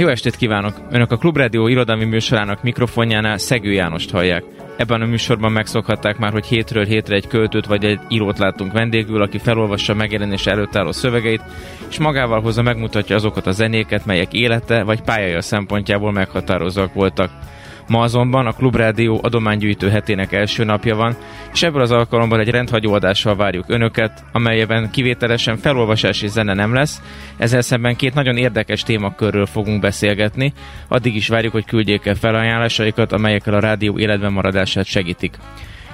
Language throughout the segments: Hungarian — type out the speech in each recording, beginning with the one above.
Jó estét kívánok! Önök a Klubrádió irodalmi műsorának mikrofonjánál Szegő Jánost hallják. Ebben a műsorban megszokhatták már, hogy hétről hétre egy költőt vagy egy írót látunk vendégül, aki felolvassa megjelenés előtt álló szövegeit, és magával hozza megmutatja azokat a zenéket, melyek élete vagy pályája szempontjából meghatározóak voltak. Ma azonban a Klubrádió adománygyűjtő hetének első napja van, és ebből az alkalommal egy rendhagyó adással várjuk Önöket, amelyben kivételesen felolvasási zene nem lesz, ezzel szemben két nagyon érdekes témakörről fogunk beszélgetni, addig is várjuk, hogy küldjék el felajánlásaikat, amelyekkel a rádió életben maradását segítik.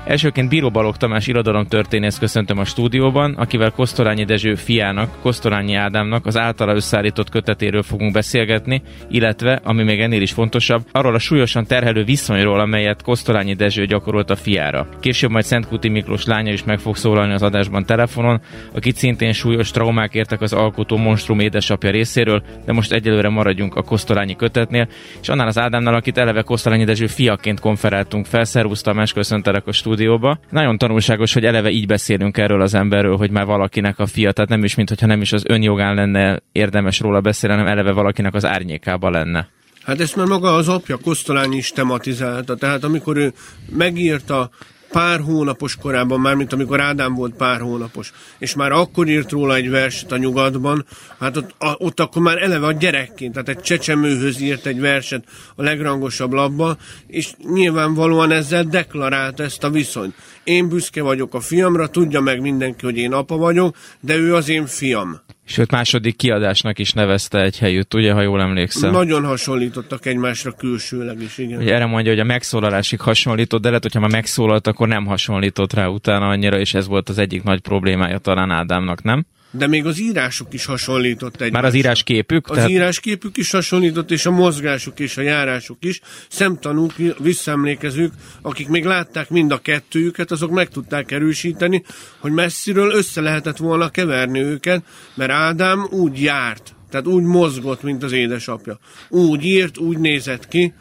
Elsőként Bíró Balog Tamás irodalomtörténész köszöntöm a stúdióban, akivel Kosztolányi Dezső fiának, Kosztolányi Ádámnak az általa összeállított kötetéről fogunk beszélgetni, illetve, ami még ennél is fontosabb, arról a súlyosan terhelő viszonyról, amelyet Kosztolányi Dezső gyakorolt a fiára. Később majd Szentkuti Miklós lánya is meg fog szólalni az adásban telefonon, akit szintén súlyos traumák értek az alkotó monstrum édesapja részéről, de most egyelőre maradjunk a Kosztolányi kötetnél, és annál az Ádámnál, akit eleve Kosztolányi Dezső fiaként konferáltunk fel. Szervusz Tamás, köszöntelek a stúdióban stúdióba. Nagyon tanulságos, hogy eleve így beszélünk erről az emberről, hogy már valakinek a fia, tehát nem is, mintha nem is az önjogán lenne érdemes róla beszélni, hanem eleve valakinek az árnyékába lenne. Hát ezt már maga az apja Kosztolány is tematizálta. Tehát amikor ő megírta pár hónapos korában, már mint amikor Ádám volt pár hónapos, és már akkor írt róla egy verset a nyugatban, hát ott, a, ott akkor már eleve a gyerekként, tehát egy csecsemőhöz írt egy verset a legrangosabb labba, és nyilvánvalóan ezzel deklarált ezt a viszonyt. Én büszke vagyok a fiamra, tudja meg mindenki, hogy én apa vagyok, de ő az én fiam. Sőt, második kiadásnak is nevezte egy helyütt, ugye, ha jól emlékszem. Nagyon hasonlítottak egymásra külsőleg is, igen. Ugye erre mondja, hogy a megszólalásig hasonlított, de lehet, hogyha már megszólalt, akkor nem hasonlított rá utána annyira, és ez volt az egyik nagy problémája talán Ádámnak, nem? De még az írásuk is hasonlított egymásra. Már az írásképük? Az tehát... írásképük is hasonlított, és a mozgásuk és a járásuk is. Szemtanúk, visszaemlékezők, akik még látták mind a kettőjüket, azok meg tudták erősíteni, hogy messziről össze lehetett volna keverni őket, mert Ádám úgy járt, tehát úgy mozgott, mint az édesapja. Úgy írt, úgy nézett ki,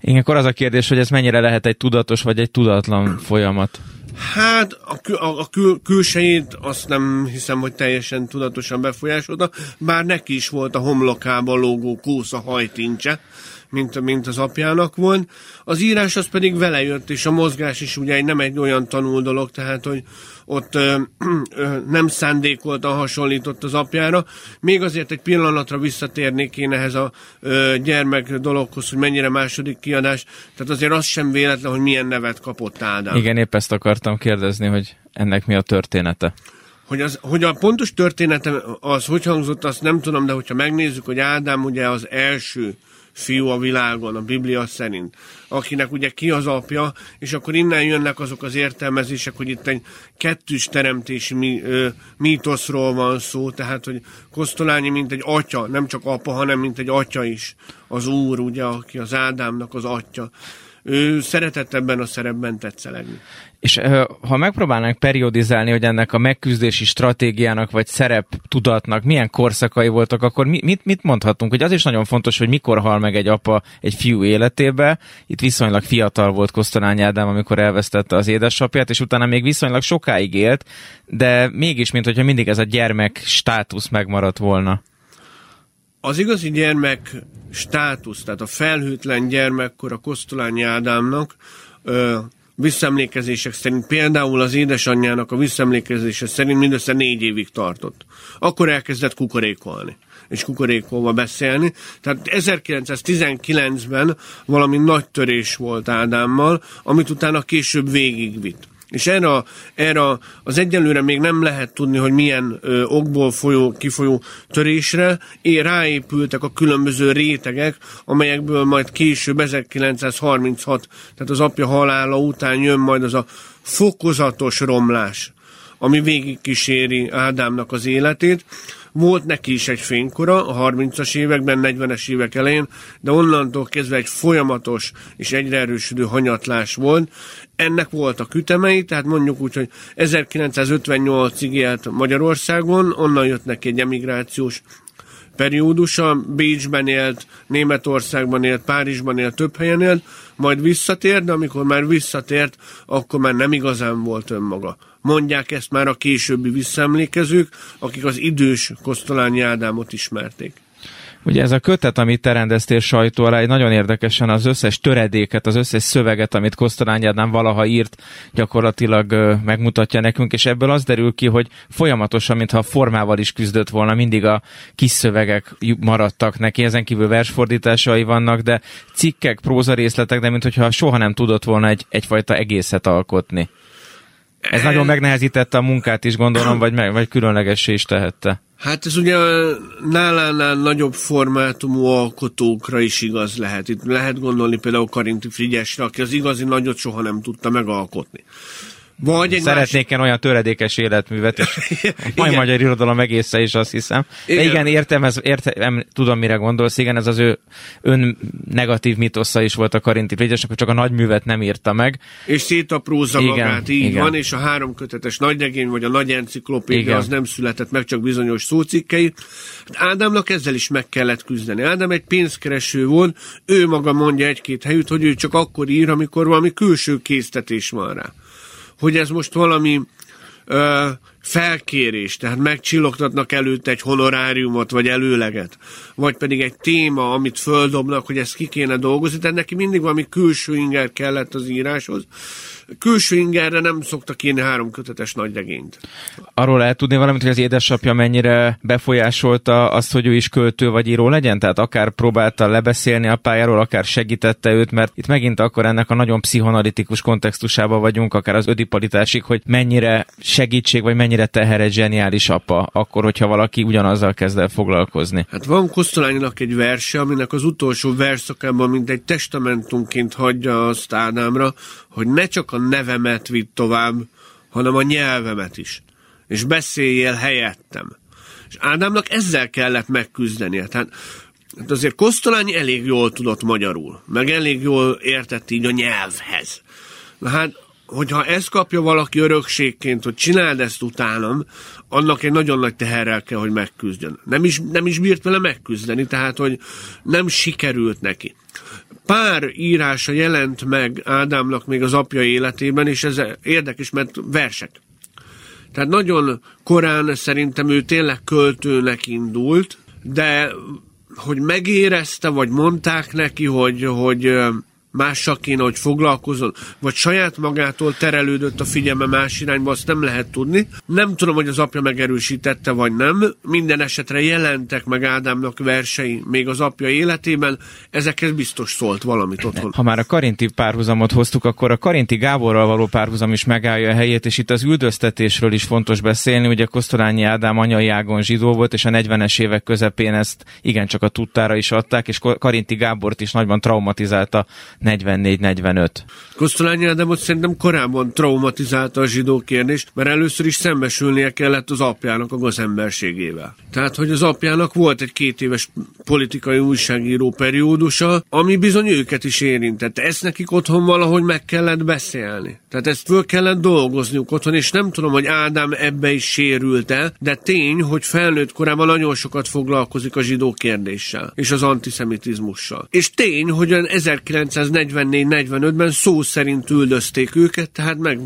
igen, akkor az a kérdés, hogy ez mennyire lehet egy tudatos vagy egy tudatlan folyamat. Hát a, kül, a, a kül, külsejét azt nem hiszem, hogy teljesen tudatosan befolyásolta, bár neki is volt a homlokában lógó kósza hajtincse, mint, mint az apjának volt. Az írás az pedig vele jött, és a mozgás is ugye nem egy olyan tanul dolog, tehát hogy ott ö, ö, nem szándékoltan hasonlított az apjára. Még azért egy pillanatra visszatérnék én ehhez a ö, gyermek dologhoz, hogy mennyire második kiadás. Tehát azért az sem véletlen, hogy milyen nevet kapott Ádám. Igen, épp ezt akartam kérdezni, hogy ennek mi a története. Hogy, az, hogy a pontos története az hogy hangzott, azt nem tudom, de hogyha megnézzük, hogy Ádám ugye az első fiú a világon, a Biblia szerint, akinek ugye ki az apja, és akkor innen jönnek azok az értelmezések, hogy itt egy kettős teremtési mi, ö, mítoszról van szó, tehát, hogy Kosztolányi mint egy atya, nem csak apa, hanem mint egy atya is, az úr, ugye, aki az Ádámnak az atya ő szeretett ebben a szerepben tetszelegni. És ha megpróbálnánk periodizálni, hogy ennek a megküzdési stratégiának vagy szerep tudatnak milyen korszakai voltak, akkor mit, mit mondhatunk? Hogy az is nagyon fontos, hogy mikor hal meg egy apa egy fiú életébe. Itt viszonylag fiatal volt Kosztolány Ádám, amikor elvesztette az édesapját, és utána még viszonylag sokáig élt, de mégis, mint hogyha mindig ez a gyermek státusz megmaradt volna. Az igazi gyermek státusz, tehát a felhőtlen gyermekkor a Kosztolányi Ádámnak visszemlékezések szerint, például az édesanyjának a visszemlékezése szerint mindössze négy évig tartott. Akkor elkezdett kukorékolni és kukorékolva beszélni. Tehát 1919-ben valami nagy törés volt Ádámmal, amit utána később végigvitt. És erre, erre az egyelőre még nem lehet tudni, hogy milyen ö, okból folyó, kifolyó törésre é, ráépültek a különböző rétegek, amelyekből majd később 1936, tehát az apja halála után jön majd az a fokozatos romlás, ami végig kíséri Ádámnak az életét. Volt neki is egy fénykora a 30-as években, 40-es évek elején, de onnantól kezdve egy folyamatos és egyre erősödő hanyatlás volt. Ennek voltak ütemei, tehát mondjuk úgy, hogy 1958-ig élt Magyarországon, onnan jött neki egy emigrációs periódusa, Bécsben élt, Németországban élt, Párizsban élt, több helyen élt, majd visszatért, de amikor már visszatért, akkor már nem igazán volt önmaga. Mondják ezt már a későbbi visszaemlékezők, akik az idős Kosztolányi Ádámot ismerték. Ugye ez a kötet, amit te rendeztél sajtó alá, egy nagyon érdekesen az összes töredéket, az összes szöveget, amit Kosztolány Ádám valaha írt, gyakorlatilag megmutatja nekünk, és ebből az derül ki, hogy folyamatosan, mintha a formával is küzdött volna, mindig a kis szövegek maradtak neki, ezen kívül versfordításai vannak, de cikkek, próza részletek, de mintha soha nem tudott volna egy, egyfajta egészet alkotni. Ez nagyon megnehezítette a munkát is, gondolom, vagy, vagy különlegessé is tehette. Hát ez ugye nálánál nagyobb formátumú alkotókra is igaz lehet. Itt lehet gondolni például Karinti Frigyesre, aki az igazi nagyot soha nem tudta megalkotni. Vagy egy Szeretnék más... olyan töredékes életművet, és majd magyar irodalom egészen is azt hiszem. Igen. De igen, értem, ez, értem, tudom, mire gondolsz, igen, ez az ő ön negatív mitosza is volt a Karinti Frigyes, akkor csak a nagy művet nem írta meg. És szétaprózza igen, magát, így igen. van, és a háromkötetes nagyregény, vagy a nagy enciklopédia az nem született meg, csak bizonyos szócikkei. Hát Ádámnak ezzel is meg kellett küzdeni. Ádám egy pénzkereső volt, ő maga mondja egy-két helyütt, hogy ő csak akkor ír, amikor valami külső késztetés van rá hogy ez most valami ö, felkérés, tehát megcsillogtatnak előtt egy honoráriumot, vagy előleget, vagy pedig egy téma, amit földobnak, hogy ezt ki kéne dolgozni, tehát neki mindig valami külső inger kellett az íráshoz, külső ingerre nem szoktak írni három kötetes nagy regényt. Arról lehet tudni valamit, hogy az édesapja mennyire befolyásolta azt, hogy ő is költő vagy író legyen? Tehát akár próbálta lebeszélni a pályáról, akár segítette őt, mert itt megint akkor ennek a nagyon pszichonalitikus kontextusában vagyunk, akár az ödipalitásig, hogy mennyire segítség, vagy mennyire teher egy zseniális apa, akkor, hogyha valaki ugyanazzal kezd el foglalkozni. Hát van Kosztolánynak egy verse, aminek az utolsó verszakában, mint egy testamentumként hagyja azt Ádámra, hogy ne csak a nevemet vidd tovább, hanem a nyelvemet is. És beszéljél helyettem. És Ádámnak ezzel kellett megküzdenie. Tehát hát azért Kosztolányi elég jól tudott magyarul, meg elég jól értett így a nyelvhez. Na hát, hogyha ezt kapja valaki örökségként, hogy csináld ezt utánam, annak egy nagyon nagy teherrel kell, hogy megküzdjön. Nem is, nem is bírt vele megküzdeni, tehát, hogy nem sikerült neki pár írása jelent meg Ádámnak még az apja életében, és ez érdekes, mert versek. Tehát nagyon korán szerintem ő tényleg költőnek indult, de hogy megérezte, vagy mondták neki, hogy, hogy mással kéne, hogy foglalkozzon, vagy saját magától terelődött a figyelme más irányba, azt nem lehet tudni. Nem tudom, hogy az apja megerősítette, vagy nem. Minden esetre jelentek meg Ádámnak versei még az apja életében, ezekhez biztos szólt valamit otthon. Ha már a Karinti párhuzamot hoztuk, akkor a Karinti Gáborral való párhuzam is megállja a helyét, és itt az üldöztetésről is fontos beszélni. Ugye Kosztolányi Ádám anyai ágon zsidó volt, és a 40-es évek közepén ezt igencsak a tudtára is adták, és Karinti Gábort is nagyban traumatizálta 44-45. Kosztolányi Ádámot szerintem korábban traumatizálta a zsidó kérdés, mert először is szembesülnie kellett az apjának a gazemberségével. Tehát, hogy az apjának volt egy két éves politikai újságíró periódusa, ami bizony őket is érintette. Ezt nekik otthon valahogy meg kellett beszélni. Tehát ezt föl kellett dolgozniuk otthon, és nem tudom, hogy Ádám ebbe is sérült-e, de tény, hogy felnőtt korában nagyon sokat foglalkozik a zsidó kérdéssel, és az antiszemitizmussal. És tény, hogy 1944-45-ben szó szerint üldözték őket, tehát meg,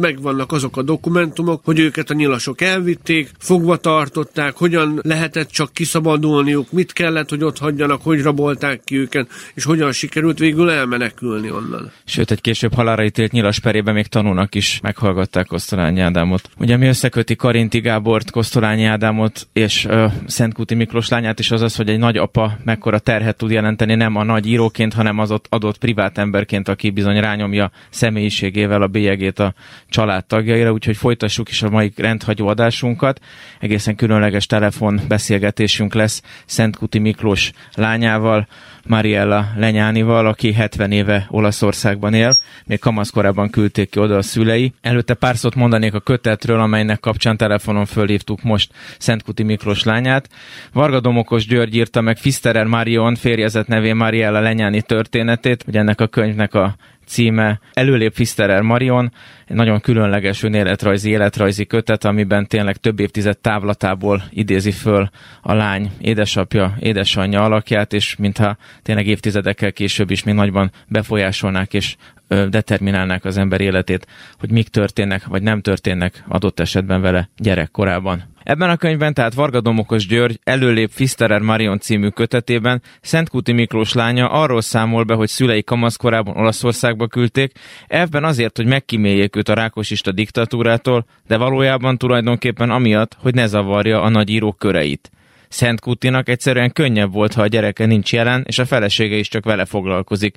megvannak azok a dokumentumok, hogy őket a nyilasok elvitték, fogva tartották, hogyan lehetett csak kiszabadulniuk, mit kellett, hogy ott hagyjanak, hogy rabolták ki őket, és hogyan sikerült végül elmenekülni onnan. Sőt, egy később halára ítélt nyilas perében még tanulnak is meghallgatták Kosztolányi Ádámot. Ugye mi összeköti Karinti Gábort, Kosztolányi Ádámot és uh, Szentkuti Miklós lányát is az az, hogy egy nagy apa mekkora terhet tud jelenteni nem a nagy íróként, hanem az ott adott privát emberként, aki bizony rányomja személyiségével a bélyegét a család tagjaira, úgyhogy folytassuk is a mai rendhagyó adásunkat. Egészen különleges telefon beszélgetésünk lesz Szentkuti Miklós lányával, Mariella Lenyánival, aki 70 éve Olaszországban él, még kamaszkorában küldték ki oda a szülei. Előtte pár szót mondanék a kötetről, amelynek kapcsán telefonon fölhívtuk most Szentkuti Miklós lányát. Varga Domokos György írta meg Fisterer Marion férjezet nevén Mariella Lenyáni történetét, ugye ennek a könyvnek a címe Előlép Fisterer Marion, egy nagyon különleges önéletrajzi, életrajzi kötet, amiben tényleg több évtized távlatából idézi föl a lány édesapja, édesanyja alakját, és mintha tényleg évtizedekkel később is még nagyban befolyásolnák és determinálnák az ember életét, hogy mik történnek, vagy nem történnek adott esetben vele gyerekkorában. Ebben a könyvben tehát Varga Domokos György előlép Fisterer Marion című kötetében Szentkuti Miklós lánya arról számol be, hogy szülei kamaszkorában Olaszországba küldték, ebben azért, hogy megkíméljék őt a rákosista diktatúrától, de valójában tulajdonképpen amiatt, hogy ne zavarja a nagy írók köreit. Szent Kutinak egyszerűen könnyebb volt, ha a gyereke nincs jelen, és a felesége is csak vele foglalkozik.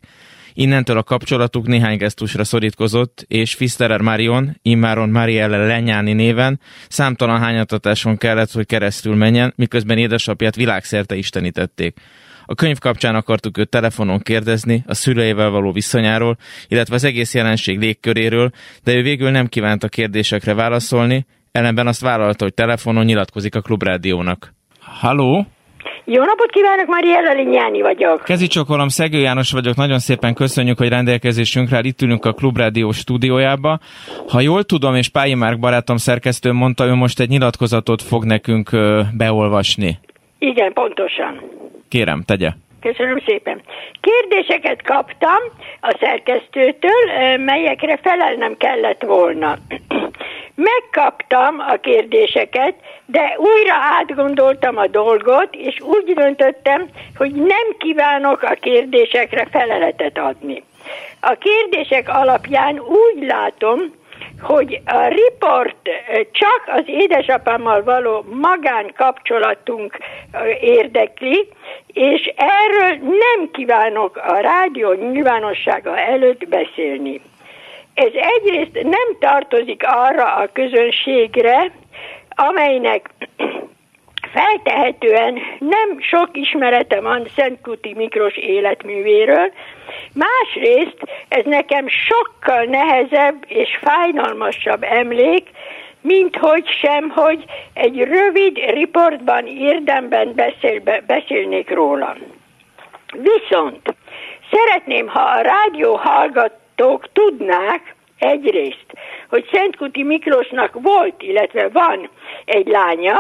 Innentől a kapcsolatuk néhány gesztusra szorítkozott, és Fisterer Marion, immáron Marielle Lenyáni néven számtalan hányatatáson kellett, hogy keresztül menjen, miközben édesapját világszerte istenítették. A könyv kapcsán akartuk őt telefonon kérdezni a szüleivel való viszonyáról, illetve az egész jelenség légköréről, de ő végül nem kívánt a kérdésekre válaszolni, ellenben azt vállalta, hogy telefonon nyilatkozik a klubrádiónak. Halló? Jó napot kívánok, Mariella Linyáni vagyok. Kezi csokolom, Szegő János vagyok, nagyon szépen köszönjük, hogy rendelkezésünkre itt ülünk a Klubrádió stúdiójába. Ha jól tudom, és Pályi Márk barátom szerkesztő mondta, ő most egy nyilatkozatot fog nekünk beolvasni. Igen, pontosan. Kérem, tegye. Köszönöm szépen. Kérdéseket kaptam a szerkesztőtől, melyekre felelnem kellett volna. Megkaptam a kérdéseket, de újra átgondoltam a dolgot, és úgy döntöttem, hogy nem kívánok a kérdésekre feleletet adni. A kérdések alapján úgy látom, hogy a riport csak az édesapámmal való magánkapcsolatunk érdekli, és erről nem kívánok a rádió nyilvánossága előtt beszélni. Ez egyrészt nem tartozik arra a közönségre, amelynek feltehetően nem sok ismerete van Szentkuti Mikros életművéről, másrészt ez nekem sokkal nehezebb és fájdalmasabb emlék, mint hogy sem, hogy egy rövid riportban érdemben beszél, beszélnék róla. Viszont szeretném, ha a rádió hallgatók tudnák, egyrészt, hogy Szentkuti Miklósnak volt, illetve van egy lánya,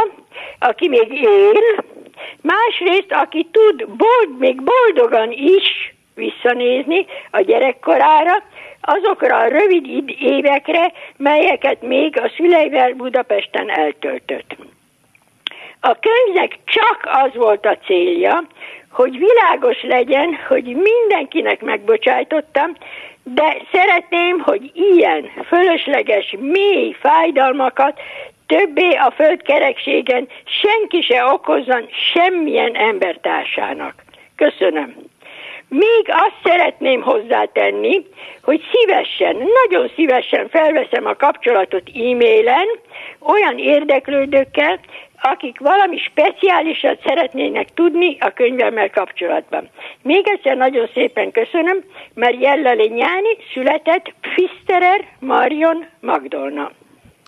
aki még él, másrészt, aki tud bold, még boldogan is visszanézni a gyerekkorára, azokra a rövid évekre, melyeket még a szüleivel Budapesten eltöltött. A könyvnek csak az volt a célja, hogy világos legyen, hogy mindenkinek megbocsájtottam, de szeretném, hogy ilyen fölösleges, mély fájdalmakat többé a földkerekségen senki se okozzon semmilyen embertársának. Köszönöm. Még azt szeretném hozzátenni, hogy szívesen, nagyon szívesen felveszem a kapcsolatot e-mailen olyan érdeklődőkkel, akik valami speciálisat szeretnének tudni a könyvemmel kapcsolatban. Még egyszer nagyon szépen köszönöm, mert Jella Nyáni született Fisterer Marion Magdolna.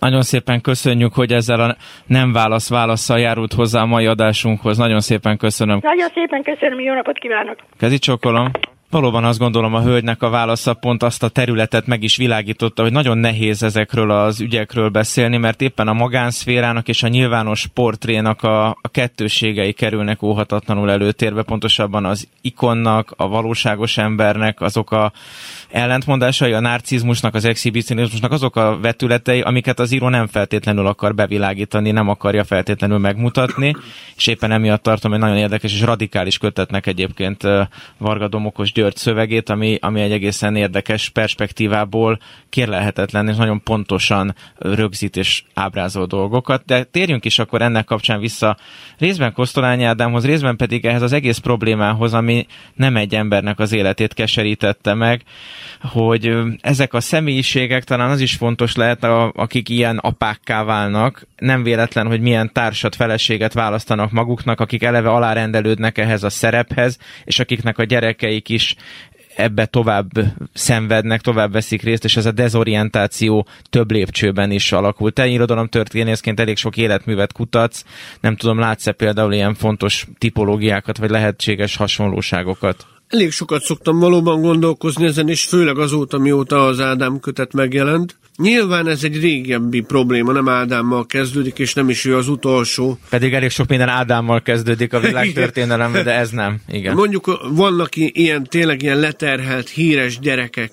Nagyon szépen köszönjük, hogy ezzel a nem válasz válaszsal járult hozzá a mai adásunkhoz. Nagyon szépen köszönöm. Nagyon szépen köszönöm, jó napot kívánok. Kezi csokolom. Valóban azt gondolom a hölgynek a válasza pont azt a területet meg is világította, hogy nagyon nehéz ezekről az ügyekről beszélni, mert éppen a magánszférának és a nyilvános portrénak a, a kettőségei kerülnek óhatatlanul előtérbe, pontosabban az ikonnak, a valóságos embernek, azok a ellentmondásai, a narcizmusnak, az exhibicionizmusnak azok a vetületei, amiket az író nem feltétlenül akar bevilágítani, nem akarja feltétlenül megmutatni, és éppen emiatt tartom, hogy nagyon érdekes és radikális kötetnek egyébként Varga Domokos György szövegét, ami, ami egy egészen érdekes perspektívából kérlelhetetlen és nagyon pontosan rögzít és ábrázol dolgokat. De térjünk is akkor ennek kapcsán vissza részben Kosztolányi Ádámhoz, részben pedig ehhez az egész problémához, ami nem egy embernek az életét keserítette meg, hogy ezek a személyiségek, talán az is fontos lehet, akik ilyen apákká válnak, nem véletlen, hogy milyen társat, feleséget választanak maguknak, akik eleve alárendelődnek ehhez a szerephez, és akiknek a gyerekeik is ebbe tovább szenvednek, tovább veszik részt, és ez a dezorientáció több lépcsőben is alakult. Te irodalomtörténészként elég sok életművet kutatsz, nem tudom, látsz-e például ilyen fontos tipológiákat, vagy lehetséges hasonlóságokat? Elég sokat szoktam valóban gondolkozni ezen, és főleg azóta, mióta az Ádám kötet megjelent. Nyilván ez egy régebbi probléma, nem Ádámmal kezdődik, és nem is ő az utolsó. Pedig elég sok minden Ádámmal kezdődik a világtörténelemben, de ez nem. Igen. Mondjuk vannak ilyen, tényleg ilyen leterhelt, híres gyerekek,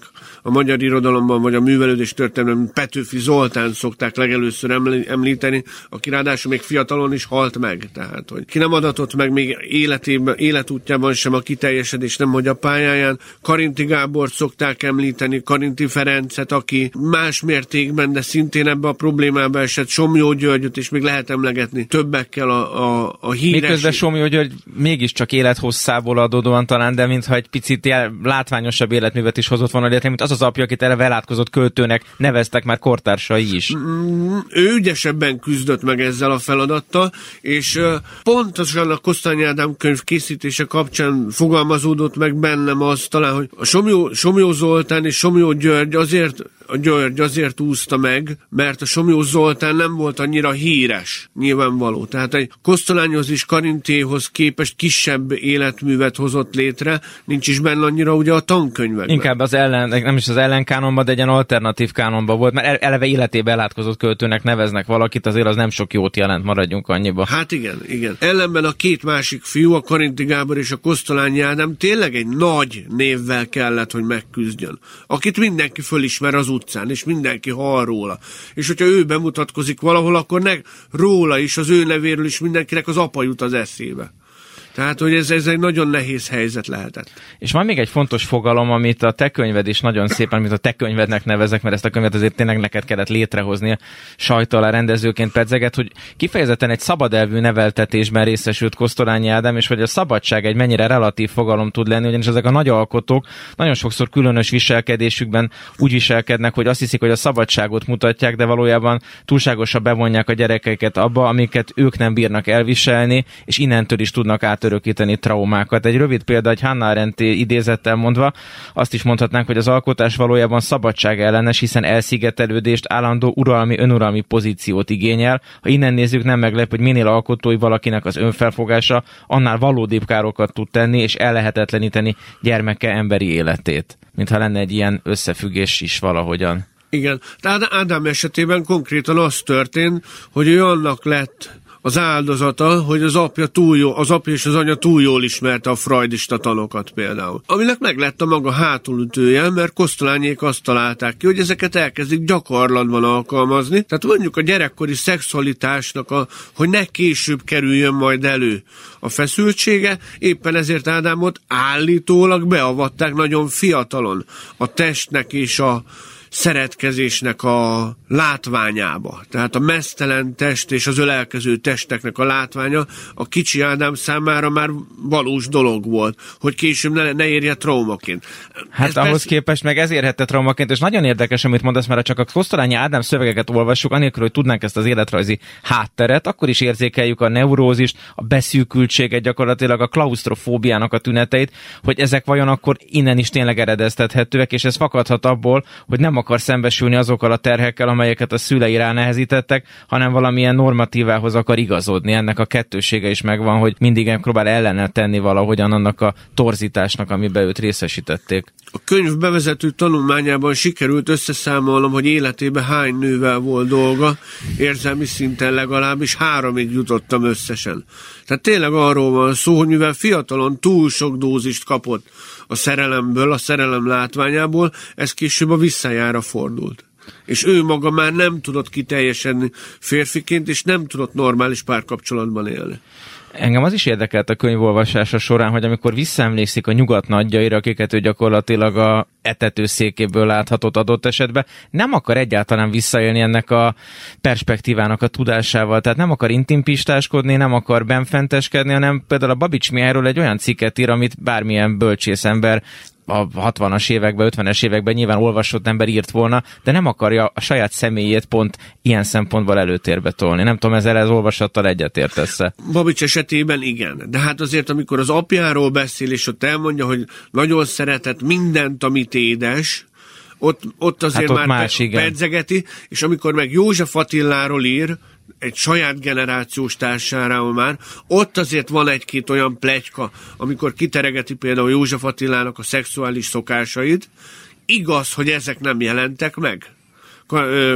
a magyar irodalomban, vagy a művelődés történelemben Petőfi Zoltán szokták legelőször említeni, aki ráadásul még fiatalon is halt meg. Tehát, hogy ki nem adatott meg még életében, életútjában sem a kiteljesedés, nem hogy a pályáján. Karinti Gábor szokták említeni, Karinti Ferencet, aki más mértékben, de szintén ebbe a problémába esett, Somjó Györgyöt, és még lehet emlegetni többekkel a, a, a híres... Miközben Somjó György mégiscsak élethosszából adódóan talán, de mintha egy picit jel, látványosabb életművet is hozott volna létre, mint az az apja, akit erre velátkozott költőnek neveztek már kortársai is. Mm, ő ügyesebben küzdött meg ezzel a feladattal, és pontosan a Kosztány Ádám könyv készítése kapcsán fogalmazódott meg bennem az talán, hogy a Somjó, Somjó Zoltán és Somjó György azért a György azért úszta meg, mert a Somjó Zoltán nem volt annyira híres, nyilvánvaló. Tehát egy Kosztolányhoz és Karintéhoz képest kisebb életművet hozott létre, nincs is benne annyira ugye a tankönyvekben. Inkább az ellen, nem is az ellenkánonban, de egy ilyen alternatív kánonban volt, mert eleve életébe elátkozott költőnek neveznek valakit, azért az nem sok jót jelent, maradjunk annyiba. Hát igen, igen. Ellenben a két másik fiú, a Karinti Gábor és a Kosztolányi Ádám tényleg egy nagy névvel kellett, hogy megküzdjön. Akit mindenki fölismer az utcán, és mindenki hall róla. És hogyha ő bemutatkozik valahol, akkor ne, róla is, az ő nevéről is mindenkinek az apa jut az eszébe. Tehát, hogy ez, ez egy nagyon nehéz helyzet lehetett. És van még egy fontos fogalom, amit a te könyved is nagyon szépen, amit a te könyvednek nevezek, mert ezt a könyvet azért tényleg neked kellett létrehozni a sajtó rendezőként pedzeget, hogy kifejezetten egy szabadelvű neveltetésben részesült Kosztolányi Ádám, és hogy a szabadság egy mennyire relatív fogalom tud lenni, ugyanis ezek a nagy alkotók nagyon sokszor különös viselkedésükben úgy viselkednek, hogy azt hiszik, hogy a szabadságot mutatják, de valójában túlságosan bevonják a gyerekeiket abba, amiket ők nem bírnak elviselni, és innentől is tudnak át átörökíteni traumákat. Egy rövid példa, egy Hannah Arendt idézettel mondva, azt is mondhatnánk, hogy az alkotás valójában szabadság ellenes, hiszen elszigetelődést, állandó uralmi, önuralmi pozíciót igényel. Ha innen nézzük, nem meglep, hogy minél alkotói valakinek az önfelfogása, annál valódibb károkat tud tenni, és ellehetetleníteni gyermeke emberi életét. Mintha lenne egy ilyen összefüggés is valahogyan. Igen, tehát Ádám esetében konkrétan az történt, hogy ő annak lett az áldozata, hogy az apja túl jó, az apja és az anya túl jól ismerte a freudista tanokat például. Aminek meg a maga hátulütője, mert Kosztolányék azt találták ki, hogy ezeket elkezdik gyakorlatban alkalmazni. Tehát mondjuk a gyerekkori szexualitásnak, a, hogy ne később kerüljön majd elő a feszültsége, éppen ezért Ádámot állítólag beavatták nagyon fiatalon a testnek és a szeretkezésnek a látványába. Tehát a mesztelen test és az ölelkező testeknek a látványa a kicsi Ádám számára már valós dolog volt, hogy később ne, ne érje traumaként. Hát Ez ahhoz persze... képest meg ez érhette traumaként, és nagyon érdekes, amit mondasz, mert csak a Kosztolányi Ádám szövegeket olvassuk, anélkül, hogy tudnánk ezt az életrajzi hátteret, akkor is érzékeljük a neurózist, a beszűkültséget, gyakorlatilag a klaustrofóbiának a tüneteit, hogy ezek vajon akkor innen is tényleg eredeztethetőek, és ez fakadhat abból, hogy nem akar szembesülni azokkal a terhekkel, amelyeket a szülei nehezítettek, hanem valamilyen normatívához akar igazodni. Ennek a kettősége is megvan, hogy mindig próbál ellene tenni valahogyan annak a torzításnak, amiben őt részesítették. A könyv bevezető tanulmányában sikerült összeszámolnom, hogy életében hány nővel volt dolga, érzelmi szinten legalábbis háromig jutottam összesen. Tehát tényleg arról van szó, hogy mivel fiatalon túl sok dózist kapott a szerelemből, a szerelem látványából, ez később a visszajára fordult. És ő maga már nem tudott kiteljesedni férfiként, és nem tudott normális párkapcsolatban élni. Engem az is érdekelt a könyvolvasása során, hogy amikor visszaemlékszik a nyugat nagyjaira, akiket ő gyakorlatilag a etetőszékéből láthatott adott esetben, nem akar egyáltalán visszaélni ennek a perspektívának a tudásával. Tehát nem akar intimpistáskodni, nem akar benfenteskedni, hanem például a Babics Mihályról egy olyan cikket ír, amit bármilyen bölcsész ember a 60-as években, 50-es években nyilván olvasott ember írt volna, de nem akarja a saját személyét pont ilyen szempontból előtérbe tolni. Nem tudom, ezzel az olvasattal egyetértesz-e? Babics esetében igen, de hát azért, amikor az apjáról beszél, és ott elmondja, hogy nagyon szeretett mindent, amit édes, ott, ott azért hát ott már más, pe- pedzegeti, és amikor meg József Attiláról ír, egy saját generációs társáról már, ott azért van egy-két olyan plegyka, amikor kiteregeti például József Attilának a szexuális szokásait, igaz, hogy ezek nem jelentek meg.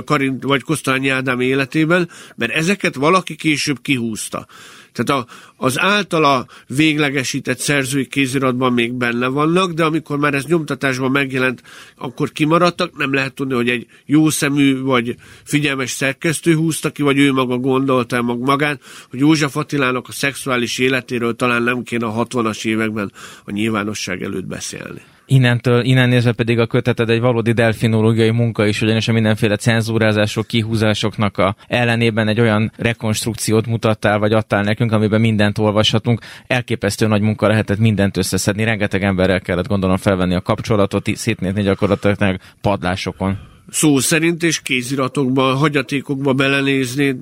Karin vagy Kosztolányi Ádám életében, mert ezeket valaki később kihúzta. Tehát a, az általa véglegesített szerzői kéziratban még benne vannak, de amikor már ez nyomtatásban megjelent, akkor kimaradtak, nem lehet tudni, hogy egy jó szemű vagy figyelmes szerkesztő húzta ki, vagy ő maga gondolta el magán, hogy József Attilának a szexuális életéről talán nem kéne a 60-as években a nyilvánosság előtt beszélni. Innentől, innen nézve pedig a köteted egy valódi delfinológiai munka is, ugyanis a mindenféle cenzúrázások, kihúzásoknak a ellenében egy olyan rekonstrukciót mutattál, vagy adtál nekünk, amiben mindent olvashatunk. Elképesztő nagy munka lehetett mindent összeszedni, rengeteg emberrel kellett gondolom felvenni a kapcsolatot, szétnézni gyakorlatilag padlásokon szó szerint, és kéziratokba, hagyatékokba belenézni,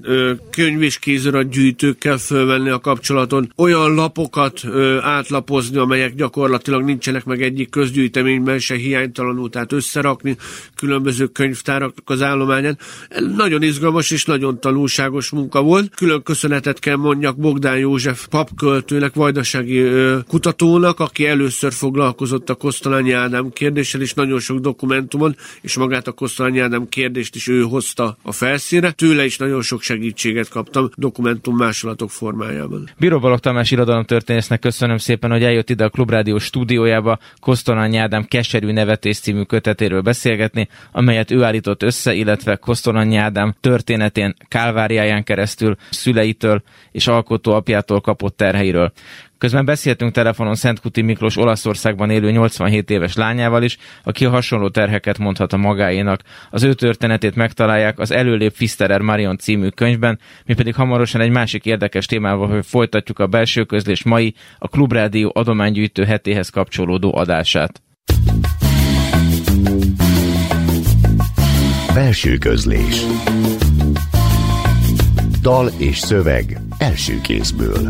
könyv és kézirat gyűjtőkkel fölvenni a kapcsolaton, olyan lapokat átlapozni, amelyek gyakorlatilag nincsenek meg egyik közgyűjteményben se hiánytalanul, tehát összerakni különböző könyvtárak az állományán. Nagyon izgalmas és nagyon tanulságos munka volt. Külön köszönetet kell mondjak Bogdán József papköltőnek, vajdasági kutatónak, aki először foglalkozott a Kosztolányi Ádám kérdéssel, és nagyon sok dokumentumon, és magát a Kosztolányi Ádám kérdést is ő hozta a felszínre. Tőle is nagyon sok segítséget kaptam dokumentum másolatok formájában. Bíró Balog Tamás irodalomtörténésznek köszönöm szépen, hogy eljött ide a Klubrádió stúdiójába Kosztolányi Ádám Keserű nevetés című kötetéről beszélgetni, amelyet ő állított össze, illetve Kosztolányi Ádám történetén, kálváriáján keresztül szüleitől és alkotó apjától kapott terheiről. Közben beszéltünk telefonon Kuti Miklós Olaszországban élő 87 éves lányával is, aki hasonló terheket mondhat a magáénak. Az ő történetét megtalálják az Előlép Fisterer Marion című könyvben, mi pedig hamarosan egy másik érdekes témával, hogy folytatjuk a belső közlés mai, a Klubrádió adománygyűjtő hetéhez kapcsolódó adását. Belső közlés Dal és szöveg első kézből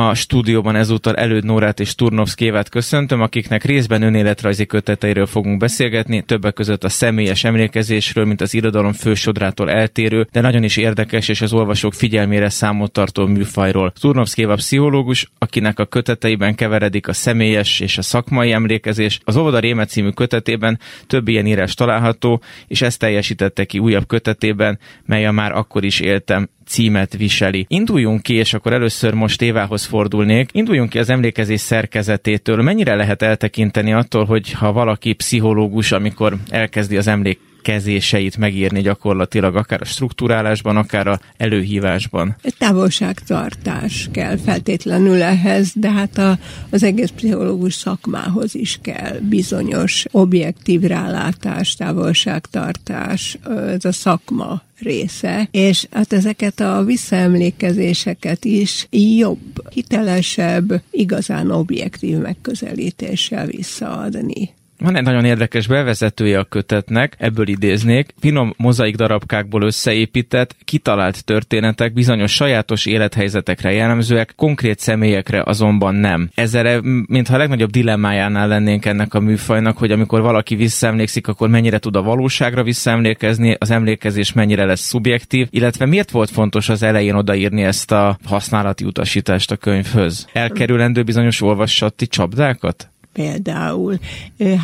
A stúdióban ezúttal Előd Nórát és Turnovszkévát köszöntöm, akiknek részben önéletrajzi köteteiről fogunk beszélgetni, többek között a személyes emlékezésről, mint az irodalom fősodrától eltérő, de nagyon is érdekes és az olvasók figyelmére számot tartó műfajról. Turnovszkéva pszichológus, akinek a köteteiben keveredik a személyes és a szakmai emlékezés. Az Óvoda Réme című kötetében több ilyen írás található, és ezt teljesítette ki újabb kötetében, mely a már akkor is éltem címet viseli. Induljunk ki, és akkor először most Évához fordulnék. Induljunk ki az emlékezés szerkezetétől. Mennyire lehet eltekinteni attól, hogy ha valaki pszichológus, amikor elkezdi az emlék kezéseit megírni gyakorlatilag, akár a struktúrálásban, akár a előhívásban. Egy távolságtartás kell feltétlenül ehhez, de hát a, az egész pszichológus szakmához is kell bizonyos objektív rálátás, távolságtartás, ez a szakma része, és hát ezeket a visszaemlékezéseket is jobb, hitelesebb, igazán objektív megközelítéssel visszaadni. Van egy nagyon érdekes bevezetője a kötetnek, ebből idéznék. Finom mozaik darabkákból összeépített, kitalált történetek bizonyos sajátos élethelyzetekre jellemzőek, konkrét személyekre azonban nem. Ezzel, mintha a legnagyobb dilemmájánál lennénk ennek a műfajnak, hogy amikor valaki visszaemlékszik, akkor mennyire tud a valóságra visszaemlékezni, az emlékezés mennyire lesz szubjektív, illetve miért volt fontos az elején odaírni ezt a használati utasítást a könyvhöz? Elkerülendő bizonyos olvasati csapdákat? Például.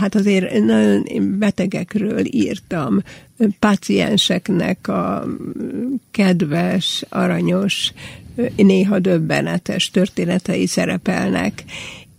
Hát azért nagyon betegekről írtam, pacienseknek a kedves, aranyos, néha döbbenetes történetei szerepelnek,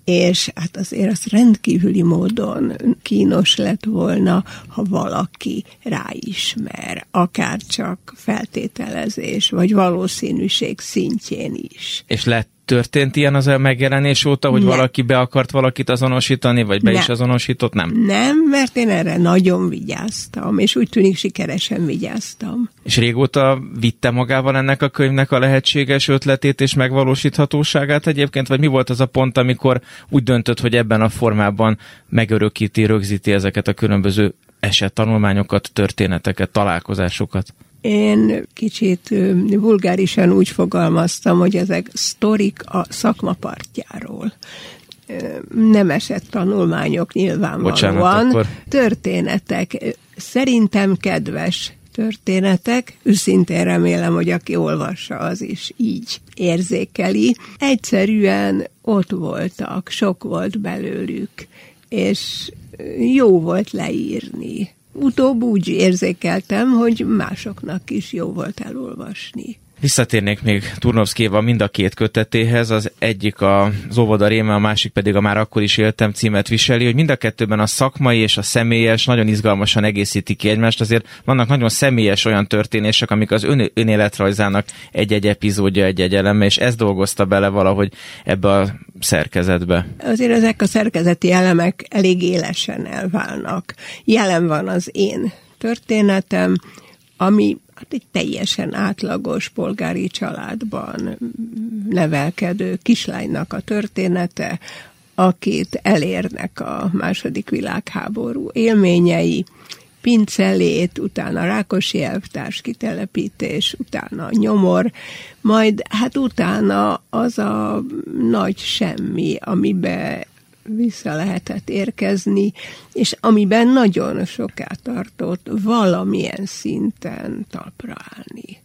és hát azért az rendkívüli módon kínos lett volna, ha valaki ráismer, akár csak feltételezés, vagy valószínűség szintjén is. És lett történt ilyen az a megjelenés óta, hogy nem. valaki be akart valakit azonosítani, vagy be nem. is azonosított? Nem. Nem, mert én erre nagyon vigyáztam, és úgy tűnik sikeresen vigyáztam. És régóta vitte magával ennek a könyvnek a lehetséges ötletét és megvalósíthatóságát egyébként, vagy mi volt az a pont, amikor úgy döntött, hogy ebben a formában megörökíti, rögzíti ezeket a különböző eset tanulmányokat, történeteket, találkozásokat? Én kicsit vulgárisan úgy fogalmaztam, hogy ezek sztorik a szakmapartjáról. Nem esett tanulmányok nyilvánvalóan. Bocsánat, akkor... Történetek, szerintem kedves történetek, őszintén remélem, hogy aki olvassa, az is így érzékeli. Egyszerűen ott voltak, sok volt belőlük, és jó volt leírni utóbb úgy érzékeltem, hogy másoknak is jó volt elolvasni. Visszatérnék még Turnovszkéva mind a két kötetéhez, az egyik az óvoda réme, a másik pedig a Már akkor is éltem címet viseli, hogy mind a kettőben a szakmai és a személyes nagyon izgalmasan egészítik ki egymást, azért vannak nagyon személyes olyan történések, amik az ön, önéletrajzának egy-egy epizódja, egy-egy eleme, és ez dolgozta bele valahogy ebbe a szerkezetbe. Azért ezek a szerkezeti elemek elég élesen elválnak. Jelen van az én történetem, ami hát egy teljesen átlagos polgári családban nevelkedő kislánynak a története, akit elérnek a második világháború élményei, pincelét, utána Rákosi elvtárs kitelepítés, utána nyomor, majd hát utána az a nagy semmi, amibe vissza lehetett érkezni, és amiben nagyon soká tartott valamilyen szinten talpra állni.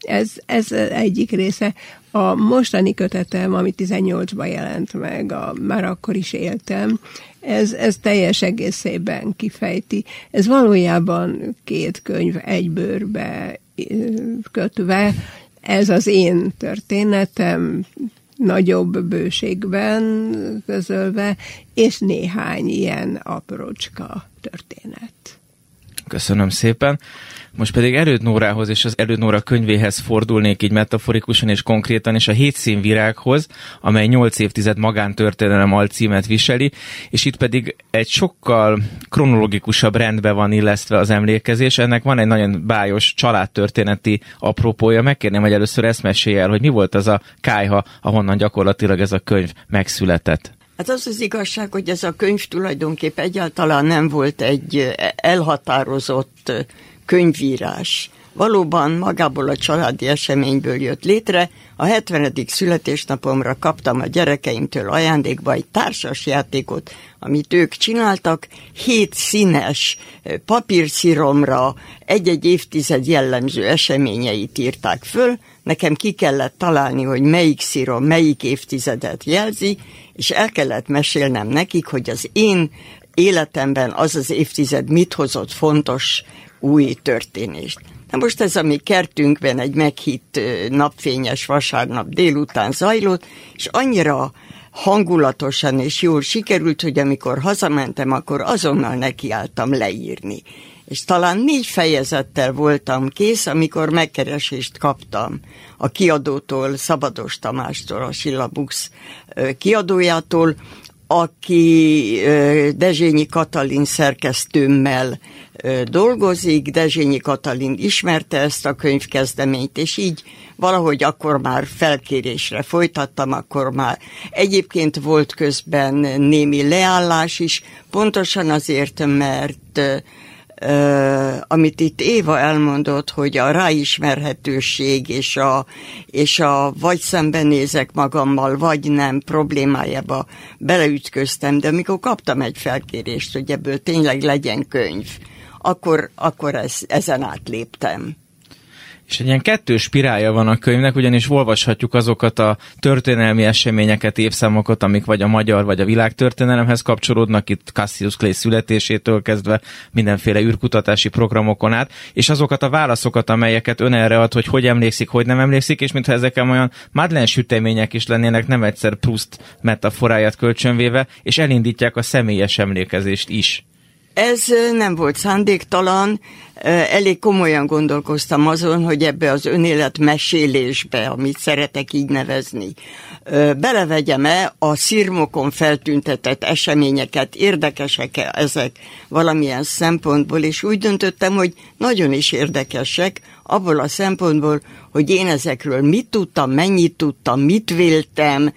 Ez, ez egyik része. A mostani kötetem, ami 18-ban jelent meg, a, már akkor is éltem, ez, ez teljes egészében kifejti. Ez valójában két könyv egy bőrbe kötve, ez az én történetem, nagyobb bőségben közölve, és néhány ilyen aprócska történet. Köszönöm szépen. Most pedig Erőd Nórához és az Erőd Nóra könyvéhez fordulnék így metaforikusan és konkrétan, és a Hétszín virághoz, amely 8 évtized magántörténelem alcímet viseli, és itt pedig egy sokkal kronológikusabb rendbe van illesztve az emlékezés. Ennek van egy nagyon bájos családtörténeti apropója. Megkérném, hogy először ezt mesélj el, hogy mi volt az a kájha, ahonnan gyakorlatilag ez a könyv megszületett. Hát az az igazság, hogy ez a könyv tulajdonképp egyáltalán nem volt egy elhatározott könyvírás. Valóban magából a családi eseményből jött létre. A 70. születésnapomra kaptam a gyerekeimtől ajándékba egy társas játékot, amit ők csináltak. Hét színes papírsziromra egy-egy évtized jellemző eseményeit írták föl. Nekem ki kellett találni, hogy melyik szírom melyik évtizedet jelzi, és el kellett mesélnem nekik, hogy az én életemben az az évtized mit hozott fontos új történést. Na most ez a mi kertünkben egy meghitt napfényes vasárnap délután zajlott, és annyira hangulatosan és jól sikerült, hogy amikor hazamentem, akkor azonnal nekiálltam leírni. És talán négy fejezettel voltam kész, amikor megkeresést kaptam a kiadótól, Szabados Tamástól, a Silla Bux kiadójától, aki Dezsényi Katalin szerkesztőmmel dolgozik, Dezsényi Katalin ismerte ezt a könyvkezdeményt, és így valahogy akkor már felkérésre folytattam, akkor már egyébként volt közben némi leállás is, pontosan azért, mert amit itt Éva elmondott, hogy a ráismerhetőség és a, és a vagy szembenézek magammal, vagy nem problémájába beleütköztem, de amikor kaptam egy felkérést, hogy ebből tényleg legyen könyv, akkor, akkor ez, ezen átléptem. És egy ilyen kettős spirálja van a könyvnek, ugyanis olvashatjuk azokat a történelmi eseményeket, évszámokat, amik vagy a magyar, vagy a világtörténelemhez kapcsolódnak, itt Cassius Clay születésétől kezdve mindenféle űrkutatási programokon át, és azokat a válaszokat, amelyeket ön erre ad, hogy hogy emlékszik, hogy nem emlékszik, és mintha ezek olyan Madeleine sütemények is lennének, nem egyszer Proust metaforáját kölcsönvéve, és elindítják a személyes emlékezést is. Ez nem volt szándéktalan, elég komolyan gondolkoztam azon, hogy ebbe az önélet mesélésbe, amit szeretek így nevezni, belevegyem-e a szirmokon feltüntetett eseményeket, érdekesek -e ezek valamilyen szempontból, és úgy döntöttem, hogy nagyon is érdekesek, abból a szempontból, hogy én ezekről mit tudtam, mennyit tudtam, mit véltem,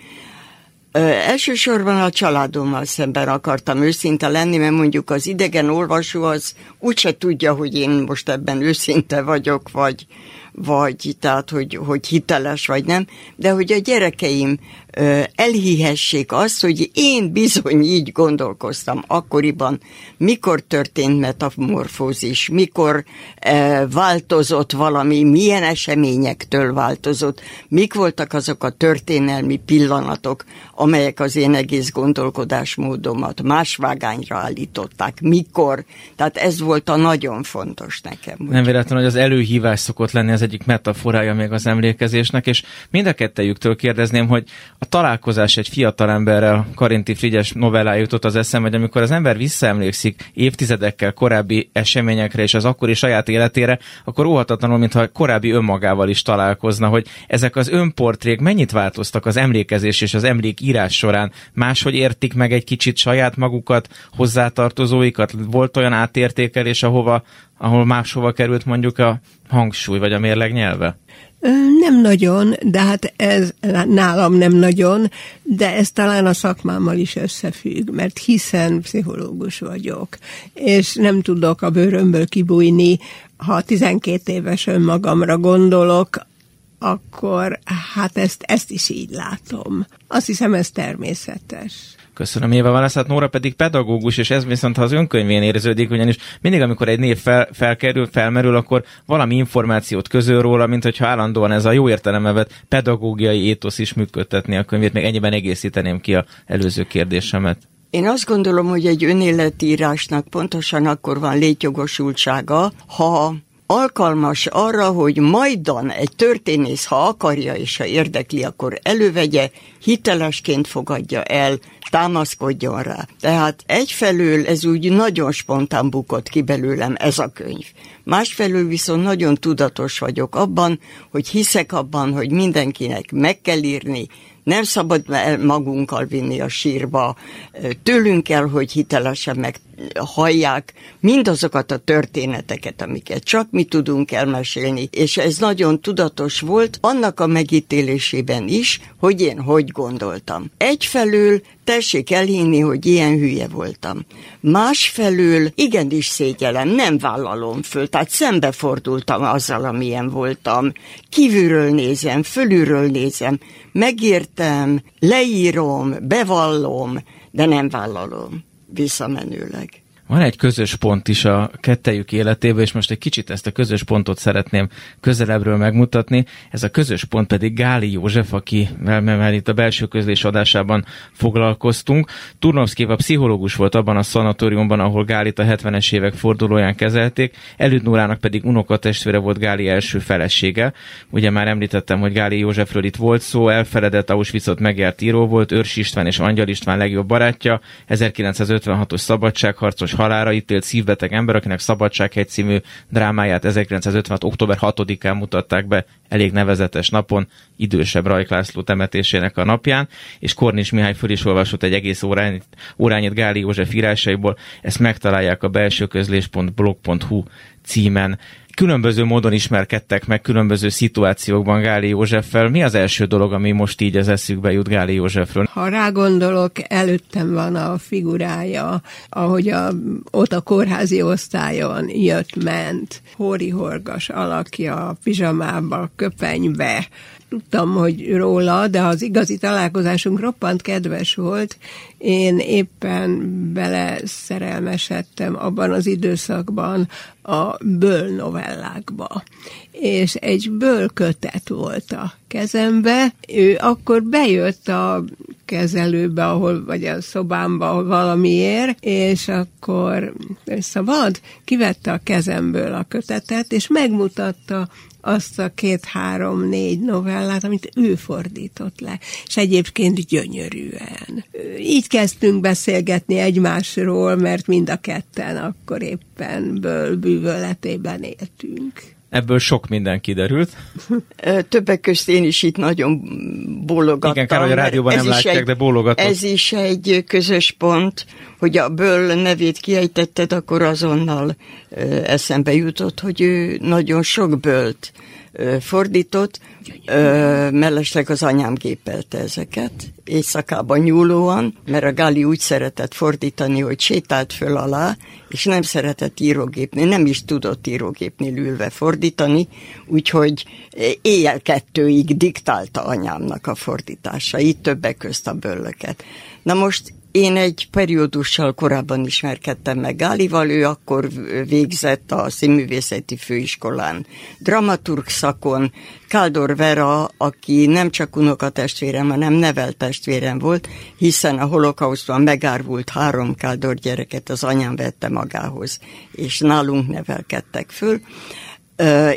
Ö, elsősorban a családommal szemben akartam őszinte lenni, mert mondjuk az idegen olvasó az úgyse tudja, hogy én most ebben őszinte vagyok, vagy, vagy tehát, hogy, hogy hiteles vagy nem, de hogy a gyerekeim elhihessék azt, hogy én bizony így gondolkoztam akkoriban, mikor történt metamorfózis, mikor változott valami, milyen eseményektől változott, mik voltak azok a történelmi pillanatok, amelyek az én egész gondolkodásmódomat más vágányra állították, mikor. Tehát ez volt a nagyon fontos nekem. Nem véletlen, hogy az előhívás szokott lenni az egyik metaforája még az emlékezésnek, és mind a kettejüktől kérdezném, hogy a találkozás egy fiatal emberrel, Karinti Frigyes novellája jutott az eszem, hogy amikor az ember visszaemlékszik évtizedekkel korábbi eseményekre és az akkori saját életére, akkor óhatatlanul, mintha korábbi önmagával is találkozna, hogy ezek az önportrék mennyit változtak az emlékezés és az emlék írás során, máshogy értik meg egy kicsit saját magukat, hozzátartozóikat, volt olyan átértékelés, ahova, ahol máshova került mondjuk a hangsúly vagy a mérleg nyelve? Nem nagyon, de hát ez nálam nem nagyon, de ez talán a szakmámmal is összefügg, mert hiszen pszichológus vagyok, és nem tudok a bőrömből kibújni, ha 12 éves önmagamra gondolok, akkor hát ezt, ezt is így látom. Azt hiszem, ez természetes. Köszönöm Éva válaszát, Nóra pedig pedagógus, és ez viszont ha az önkönyvén érződik, ugyanis mindig, amikor egy név fel, felkerül, felmerül, akkor valami információt közöl róla, mint hogyha állandóan ez a jó értelemevet pedagógiai étosz is működtetni a könyvét, még ennyiben egészíteném ki a előző kérdésemet. Én azt gondolom, hogy egy önéletírásnak pontosan akkor van létjogosultsága, ha alkalmas arra, hogy majdan egy történész, ha akarja és ha érdekli, akkor elővegye, hitelesként fogadja el, támaszkodjon rá. Tehát egyfelől ez úgy nagyon spontán bukott ki belőlem ez a könyv. Másfelől viszont nagyon tudatos vagyok abban, hogy hiszek abban, hogy mindenkinek meg kell írni, nem szabad magunkkal vinni a sírba, tőlünk kell, hogy hitelesen meg hallják mindazokat a történeteket, amiket csak mi tudunk elmesélni, és ez nagyon tudatos volt annak a megítélésében is, hogy én hogy gondoltam. Egyfelől tessék elhinni, hogy ilyen hülye voltam. Másfelől igenis szégyelem, nem vállalom föl, tehát szembefordultam azzal, amilyen voltam. Kívülről nézem, fölülről nézem, megértem, leírom, bevallom, de nem vállalom visszamenőleg. Van egy közös pont is a kettejük életében, és most egy kicsit ezt a közös pontot szeretném közelebbről megmutatni. Ez a közös pont pedig Gáli József, aki már itt a belső közlés adásában foglalkoztunk. Turnovszkéva pszichológus volt abban a szanatóriumban, ahol Gálit a 70-es évek fordulóján kezelték, Elüd Nórának pedig unokatestvére volt Gáli első felesége. Ugye már említettem, hogy Gáli Józsefről itt volt szó, elfeledett Auschwitzot megjárt író volt, Őrs István és Angyal István legjobb barátja, 1956-os szabadságharcos halára ítélt szívbeteg ember, akinek Szabadsághegy című drámáját 1956. október 6-án mutatták be elég nevezetes napon, idősebb Rajk László temetésének a napján, és Kornis Mihály föl is olvasott egy egész órányit, órányit Gáli József írásaiból, ezt megtalálják a belsőközlés.blog.hu címen különböző módon ismerkedtek meg különböző szituációkban Gáli Józseffel. Mi az első dolog, ami most így az eszükbe jut Gáli Józsefről? Ha rágondolok, előttem van a figurája, ahogy a, ott a kórházi osztályon jött-ment, hóri-horgas alakja, pizsamába, köpenybe, tudtam, hogy róla, de az igazi találkozásunk roppant kedves volt. Én éppen bele szerelmesedtem abban az időszakban a böl novellákba. És egy böl kötet volt a kezembe. Ő akkor bejött a kezelőbe, ahol, vagy a szobámba, ahol valamiért, és akkor szabad, kivette a kezemből a kötetet, és megmutatta azt a két-három-négy novellát, amit ő fordított le, és egyébként gyönyörűen. Így kezdtünk beszélgetni egymásról, mert mind a ketten akkor éppen ből bűvöletében éltünk. Ebből sok minden kiderült. Többek közt én is itt nagyon bólogattam. Igen, kár, hogy a rádióban nem látják, egy, de bólogatok. Ez is egy közös pont, hogy a Böll nevét kiejtetted, akkor azonnal eszembe jutott, hogy ő nagyon sok bölt fordított, mellesleg az anyám gépelte ezeket, éjszakában nyúlóan, mert a Gali úgy szeretett fordítani, hogy sétált föl alá, és nem szeretett írógépnél, nem is tudott írógépnél ülve fordítani, úgyhogy éjjel kettőig diktálta anyámnak a fordításait, többek közt a böllöket. Na most én egy periódussal korábban ismerkedtem meg Gálival, ő akkor végzett a színművészeti főiskolán dramaturg szakon, Káldor Vera, aki nem csak unokatestvérem, hanem neveltestvérem volt, hiszen a holokauszban megárvult három Káldor gyereket az anyám vette magához, és nálunk nevelkedtek föl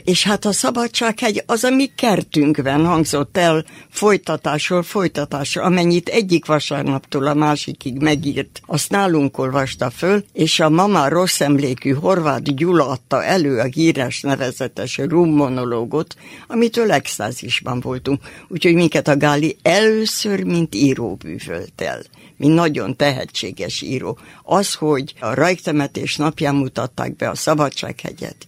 és hát a Szabadsághegy az a mi kertünkben hangzott el folytatásról folytatásra, amennyit egyik vasárnaptól a másikig megírt, azt nálunk olvasta föl, és a mama rossz emlékű Horváth Gyula adta elő a híres nevezetes rummonológot, amitől extázisban voltunk. Úgyhogy minket a Gáli először, mint író bűvölt el mint nagyon tehetséges író. Az, hogy a rajtemetés napján mutatták be a Szabadsághegyet,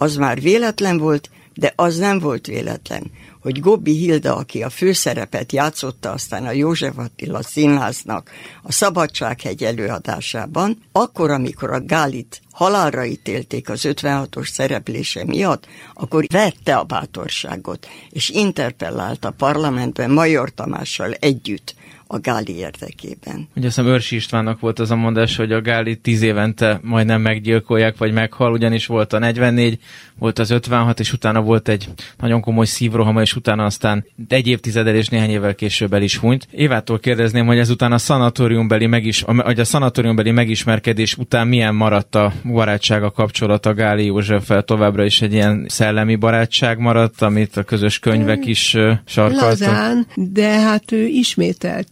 az már véletlen volt, de az nem volt véletlen, hogy Gobbi Hilda, aki a főszerepet játszotta aztán a József Attila színháznak a Szabadsághegy előadásában, akkor, amikor a Gálit halálra ítélték az 56-os szereplése miatt, akkor vette a bátorságot, és interpellált a parlamentben Major Tamással együtt a Gáli érdekében. Ugye azt hiszem Őrsi Istvánnak volt az a mondás, hogy a Gáli tíz évente majdnem meggyilkolják, vagy meghal, ugyanis volt a 44, volt az 56, és utána volt egy nagyon komoly szívrohama, és utána aztán egy évtizeddel és néhány évvel később el is hunyt. Évától kérdezném, hogy ezután a szanatóriumbeli, megis, a, a szanatóriumbeli megismerkedés után milyen maradt a barátság, a kapcsolat a Gáli Józseffel továbbra is egy ilyen szellemi barátság maradt, amit a közös könyvek is sarkaltak? Lazán, de hát ő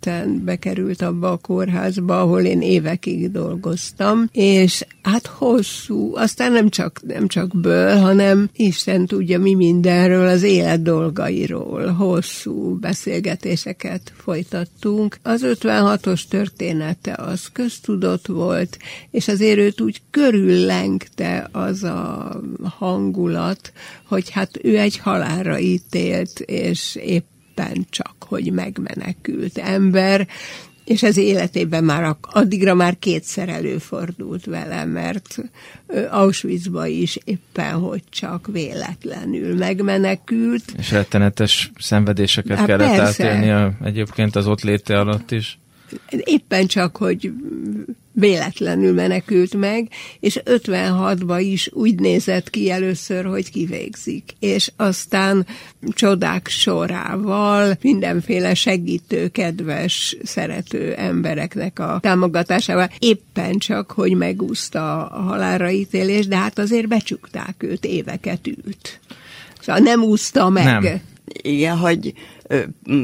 ismételten bekerült abba a kórházba, ahol én évekig dolgoztam, és hát hosszú, aztán nem csak, nem csak ből, hanem Isten tudja mi mindenről, az élet dolgairól, hosszú beszélgetéseket folytattunk. Az 56-os története az köztudott volt, és azért őt úgy körüllengte az a hangulat, hogy hát ő egy halálra ítélt, és éppen csak, hogy megmenekült ember, és az életében már addigra már kétszer előfordult vele, mert Auschwitzba is éppen, hogy csak véletlenül megmenekült. És rettenetes szenvedéseket hát kellett persze. átélni egyébként az ott léte alatt is. Éppen csak, hogy véletlenül menekült meg, és 56-ban is úgy nézett ki először, hogy kivégzik. És aztán csodák sorával, mindenféle segítő, kedves, szerető embereknek a támogatásával éppen csak, hogy megúszta a halálra ítélés, de hát azért becsukták őt, éveket ült. Szóval nem úszta meg. Nem. Igen, hogy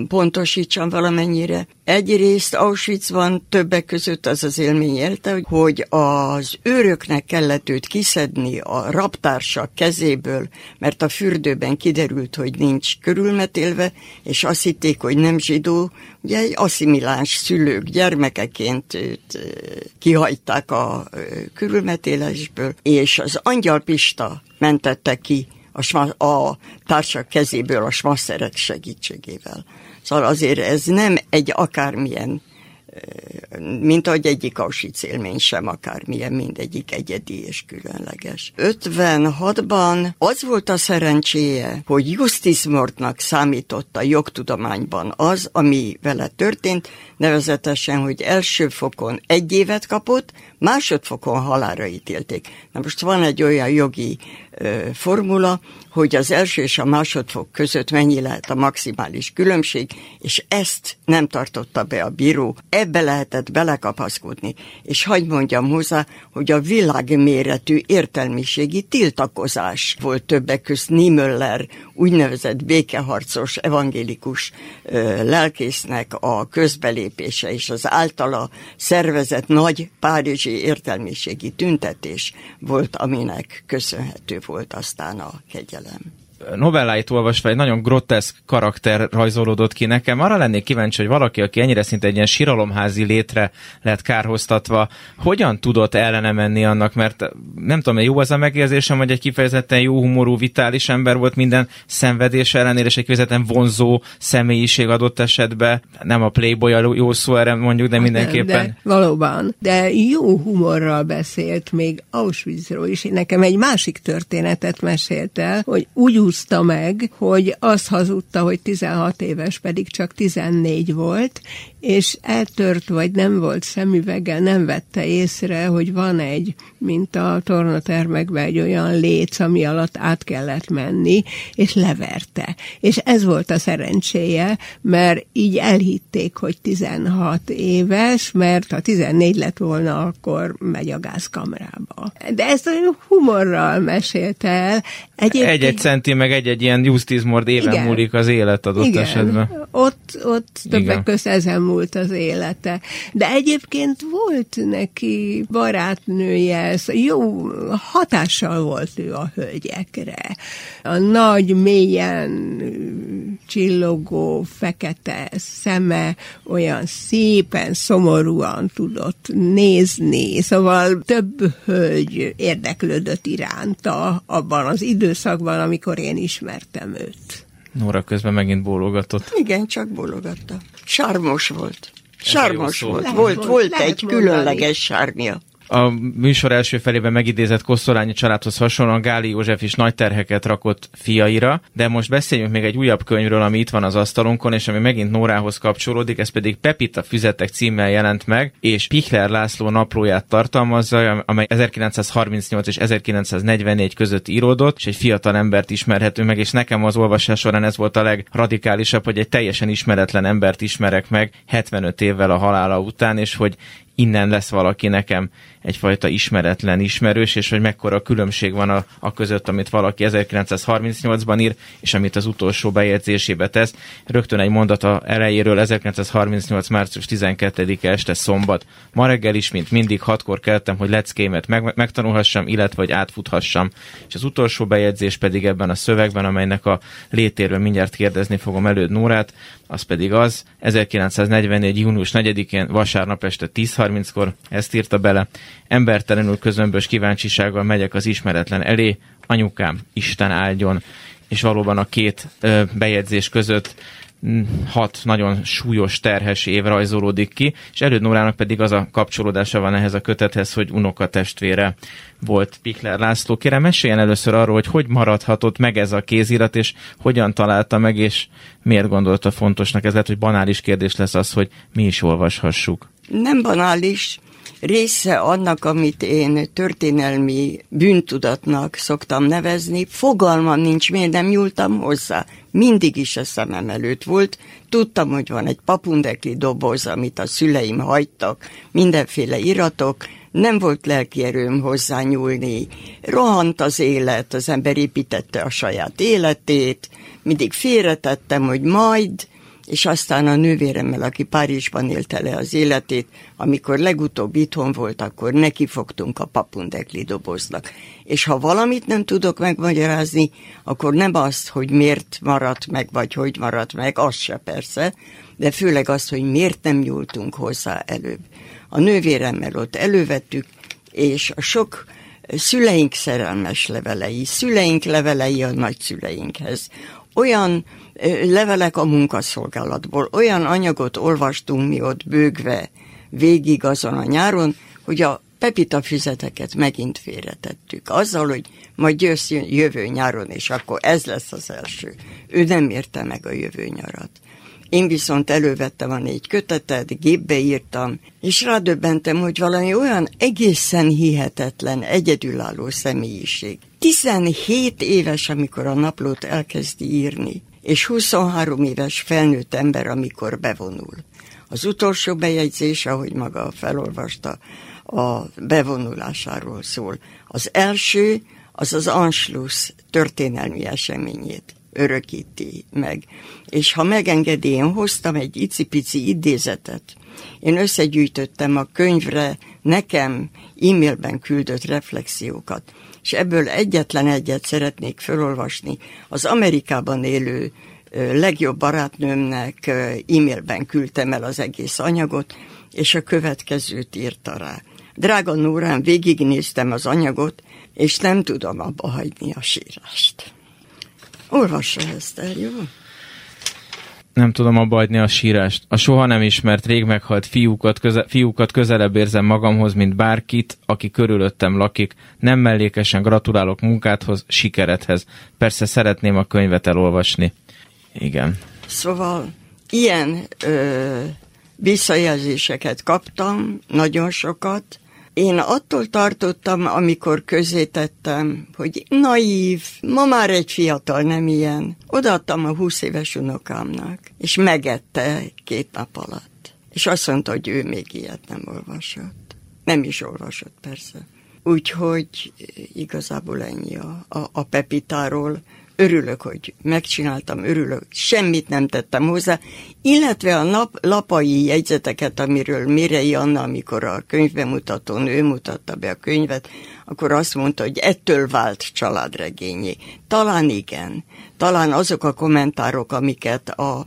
pontosítsam valamennyire. Egyrészt Auschwitzban többek között az az élmény élte, hogy az őröknek kellett őt kiszedni a raptársak kezéből, mert a fürdőben kiderült, hogy nincs körülmetélve, és azt hitték, hogy nem zsidó, ugye egy asszimiláns szülők gyermekeként őt kihagyták a körülmetélésből, és az Angyal Pista mentette ki a, a társak kezéből a smasszerek segítségével. Szóval azért ez nem egy akármilyen mint ahogy egyik Auschwitz élmény sem akármilyen, mindegyik egyedi és különleges. 56-ban az volt a szerencséje, hogy Justice Mortnak számított a jogtudományban az, ami vele történt, nevezetesen, hogy első fokon egy évet kapott, másodfokon halára ítélték. Na most van egy olyan jogi formula, hogy az első és a másodfok között mennyi lehet a maximális különbség, és ezt nem tartotta be a bíró, ebbe lehetett belekapaszkodni. És hagyd mondjam hozzá, hogy a világméretű értelmiségi tiltakozás volt többek közt Niemöller, úgynevezett békeharcos evangélikus lelkésznek a közbelépése és az általa szervezett nagy párizsi értelmiségi tüntetés volt, aminek köszönhető volt aztán a kegyelem novelláit olvasva egy nagyon groteszk karakter rajzolódott ki nekem. Arra lennék kíváncsi, hogy valaki, aki ennyire szinte egy ilyen síralomházi létre lett kárhoztatva, hogyan tudott ellene menni annak, mert nem tudom, jó az a megérzésem, hogy egy kifejezetten jó humorú, vitális ember volt minden szenvedés ellenére, és egy kifejezetten vonzó személyiség adott esetben. Nem a Playboy a jó szó erre mondjuk, de hát mindenképpen. De, valóban. De jó humorral beszélt még Auschwitzról is. Nekem egy másik történetet mesélt el, hogy úgy úszta meg, hogy azt hazudta, hogy 16 éves, pedig csak 14 volt, és eltört, vagy nem volt szemüveggel, nem vette észre, hogy van egy, mint a tornatermekben egy olyan léc, ami alatt át kellett menni, és leverte. És ez volt a szerencséje, mert így elhitték, hogy 16 éves, mert ha 14 lett volna, akkor megy a gázkamrába. De ezt humorral mesélte el. Egyébként... Egy-egy centi, meg egy-egy ilyen justizmord éven Igen. múlik az élet adott Igen. esetben. Ott, ott többek között ezen múlt az élete. De egyébként volt neki barátnője, jó hatással volt ő a hölgyekre. A nagy, mélyen csillogó, fekete szeme olyan szépen, szomorúan tudott nézni, szóval több hölgy érdeklődött iránta abban az időszakban, amikor én ismertem őt. Nóra közben megint bólogatott. Igen, csak bólogatta. Sármos volt. Sármos volt. Volt, volt egy különleges sármja. A műsor első felében megidézett Kosztolányi családhoz hasonlóan Gáli József is nagy terheket rakott fiaira, de most beszéljünk még egy újabb könyvről, ami itt van az asztalunkon, és ami megint Nórához kapcsolódik, ez pedig Pepita füzetek címmel jelent meg, és Pichler László naplóját tartalmazza, amely 1938 és 1944 között íródott, és egy fiatal embert ismerhető meg, és nekem az olvasás során ez volt a legradikálisabb, hogy egy teljesen ismeretlen embert ismerek meg 75 évvel a halála után, és hogy innen lesz valaki nekem egyfajta ismeretlen ismerős, és hogy mekkora különbség van a, a között, amit valaki 1938-ban ír, és amit az utolsó bejegyzésébe tesz. Rögtön egy mondata elejéről 1938. március 12-e este szombat. Ma reggel is, mint mindig, hatkor keltem, hogy leckémet meg, megtanulhassam, illetve hogy átfuthassam. És az utolsó bejegyzés pedig ebben a szövegben, amelynek a létéről mindjárt kérdezni fogom előd Nórát, az pedig az, 1944. június 4-én vasárnap este 10.30-kor ezt írta bele, embertelenül közömbös kíváncsisággal megyek az ismeretlen elé, anyukám, Isten áldjon, és valóban a két ö, bejegyzés között hat nagyon súlyos, terhes év rajzolódik ki, és Előd Nórának pedig az a kapcsolódása van ehhez a kötethez, hogy unoka testvére volt Pikler László. Kérem, meséljen először arról, hogy hogy maradhatott meg ez a kézirat, és hogyan találta meg, és miért gondolta fontosnak. Ez lehet, hogy banális kérdés lesz az, hogy mi is olvashassuk. Nem banális, része annak, amit én történelmi bűntudatnak szoktam nevezni, fogalmam nincs, miért nem nyúltam hozzá. Mindig is a szemem előtt volt. Tudtam, hogy van egy papundekli doboz, amit a szüleim hagytak, mindenféle iratok, nem volt lelkierőm hozzányúlni. Rohant az élet, az ember építette a saját életét, mindig félretettem, hogy majd, és aztán a nővéremmel, aki Párizsban élte le az életét, amikor legutóbb itthon volt, akkor neki fogtunk a papundekli doboznak. És ha valamit nem tudok megmagyarázni, akkor nem azt, hogy miért maradt meg, vagy hogy maradt meg, az se persze, de főleg azt, hogy miért nem nyúltunk hozzá előbb. A nővéremmel ott elővettük, és a sok szüleink szerelmes levelei, szüleink levelei a nagyszüleinkhez, olyan levelek a munkaszolgálatból, olyan anyagot olvastunk mi ott bőgve, végig azon a nyáron, hogy a pepita füzeteket megint félretettük. Azzal, hogy majd jössz jövő nyáron, és akkor ez lesz az első. Ő nem érte meg a jövő nyarat. Én viszont elővettem a négy kötetet, gépbe írtam, és rádöbbentem, hogy valami olyan egészen hihetetlen, egyedülálló személyiség. 17 éves, amikor a naplót elkezdi írni, és 23 éves felnőtt ember, amikor bevonul. Az utolsó bejegyzés, ahogy maga felolvasta, a bevonulásáról szól. Az első, az az Anschluss történelmi eseményét örökíti meg. És ha megengedi, én hoztam egy icipici idézetet. Én összegyűjtöttem a könyvre nekem e-mailben küldött reflexiókat, és ebből egyetlen egyet szeretnék felolvasni. Az Amerikában élő legjobb barátnőmnek e-mailben küldtem el az egész anyagot, és a következőt írta rá. Drága Nórán, végignéztem az anyagot, és nem tudom abba hagyni a sírást. Olvassa ezt el, jó? Nem tudom abba a sírást. A soha nem ismert, rég meghalt fiúkat, köze- fiúkat közelebb érzem magamhoz, mint bárkit, aki körülöttem lakik. Nem mellékesen gratulálok munkádhoz, sikerethez. Persze szeretném a könyvet elolvasni. Igen. Szóval ilyen ö, visszajelzéseket kaptam, nagyon sokat, én attól tartottam, amikor közé tettem, hogy naív, ma már egy fiatal nem ilyen. Odaadtam a húsz éves unokámnak, és megette két nap alatt. És azt mondta, hogy ő még ilyet nem olvasott. Nem is olvasott persze. Úgyhogy igazából ennyi a, a, a Pepitáról örülök, hogy megcsináltam, örülök, semmit nem tettem hozzá, illetve a nap, lapai jegyzeteket, amiről Mirei Anna, amikor a könyvbemutatón ő mutatta be a könyvet, akkor azt mondta, hogy ettől vált családregényé. Talán igen, talán azok a kommentárok, amiket a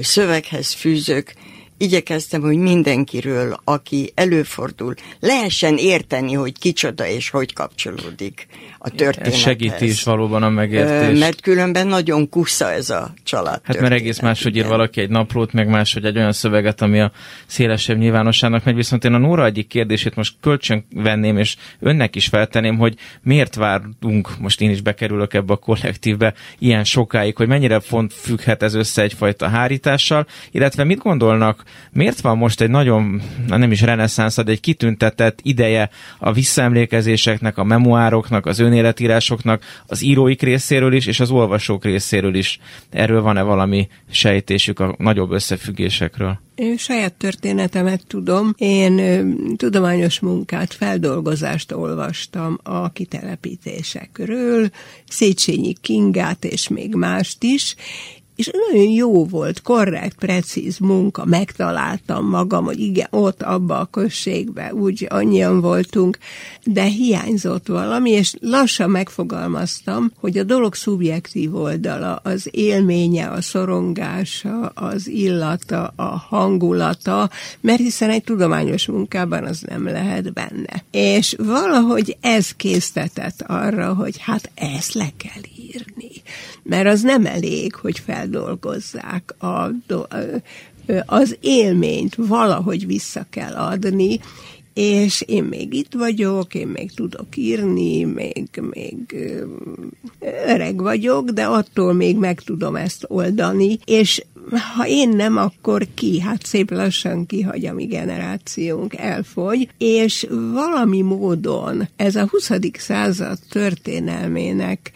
szöveghez fűzök, igyekeztem, hogy mindenkiről, aki előfordul, lehessen érteni, hogy kicsoda és hogy kapcsolódik a történethez. Ez segíti is valóban a megértést. Mert különben nagyon kusza ez a család. Hát mert egész máshogy ír valaki egy naplót, meg máshogy egy olyan szöveget, ami a szélesebb nyilvánosságnak megy. Viszont én a Nóra egyik kérdését most kölcsön venném, és önnek is feltenném, hogy miért várunk, most én is bekerülök ebbe a kollektívbe, ilyen sokáig, hogy mennyire font függhet ez össze egyfajta hárítással, illetve mit gondolnak, miért van most egy nagyon, nem is reneszánsz, de egy kitüntetett ideje a visszaemlékezéseknek, a memoároknak, az önéletírásoknak, az íróik részéről is, és az olvasók részéről is. Erről van-e valami sejtésük a nagyobb összefüggésekről? Én saját történetemet tudom. Én ö, tudományos munkát, feldolgozást olvastam a kitelepítésekről, Széchenyi Kingát és még mást is, és nagyon jó volt, korrekt, precíz munka, megtaláltam magam, hogy igen, ott abba a községbe úgy annyian voltunk, de hiányzott valami, és lassan megfogalmaztam, hogy a dolog szubjektív oldala, az élménye, a szorongása, az illata, a hangulata, mert hiszen egy tudományos munkában az nem lehet benne. És valahogy ez késztetett arra, hogy hát ezt le kell írni. Mert az nem elég, hogy feldolgozzák a, az élményt, valahogy vissza kell adni, és én még itt vagyok, én még tudok írni, még, még öreg vagyok, de attól még meg tudom ezt oldani, és ha én nem, akkor ki? Hát szép lassan kihagy a mi generációnk, elfogy, és valami módon ez a 20. század történelmének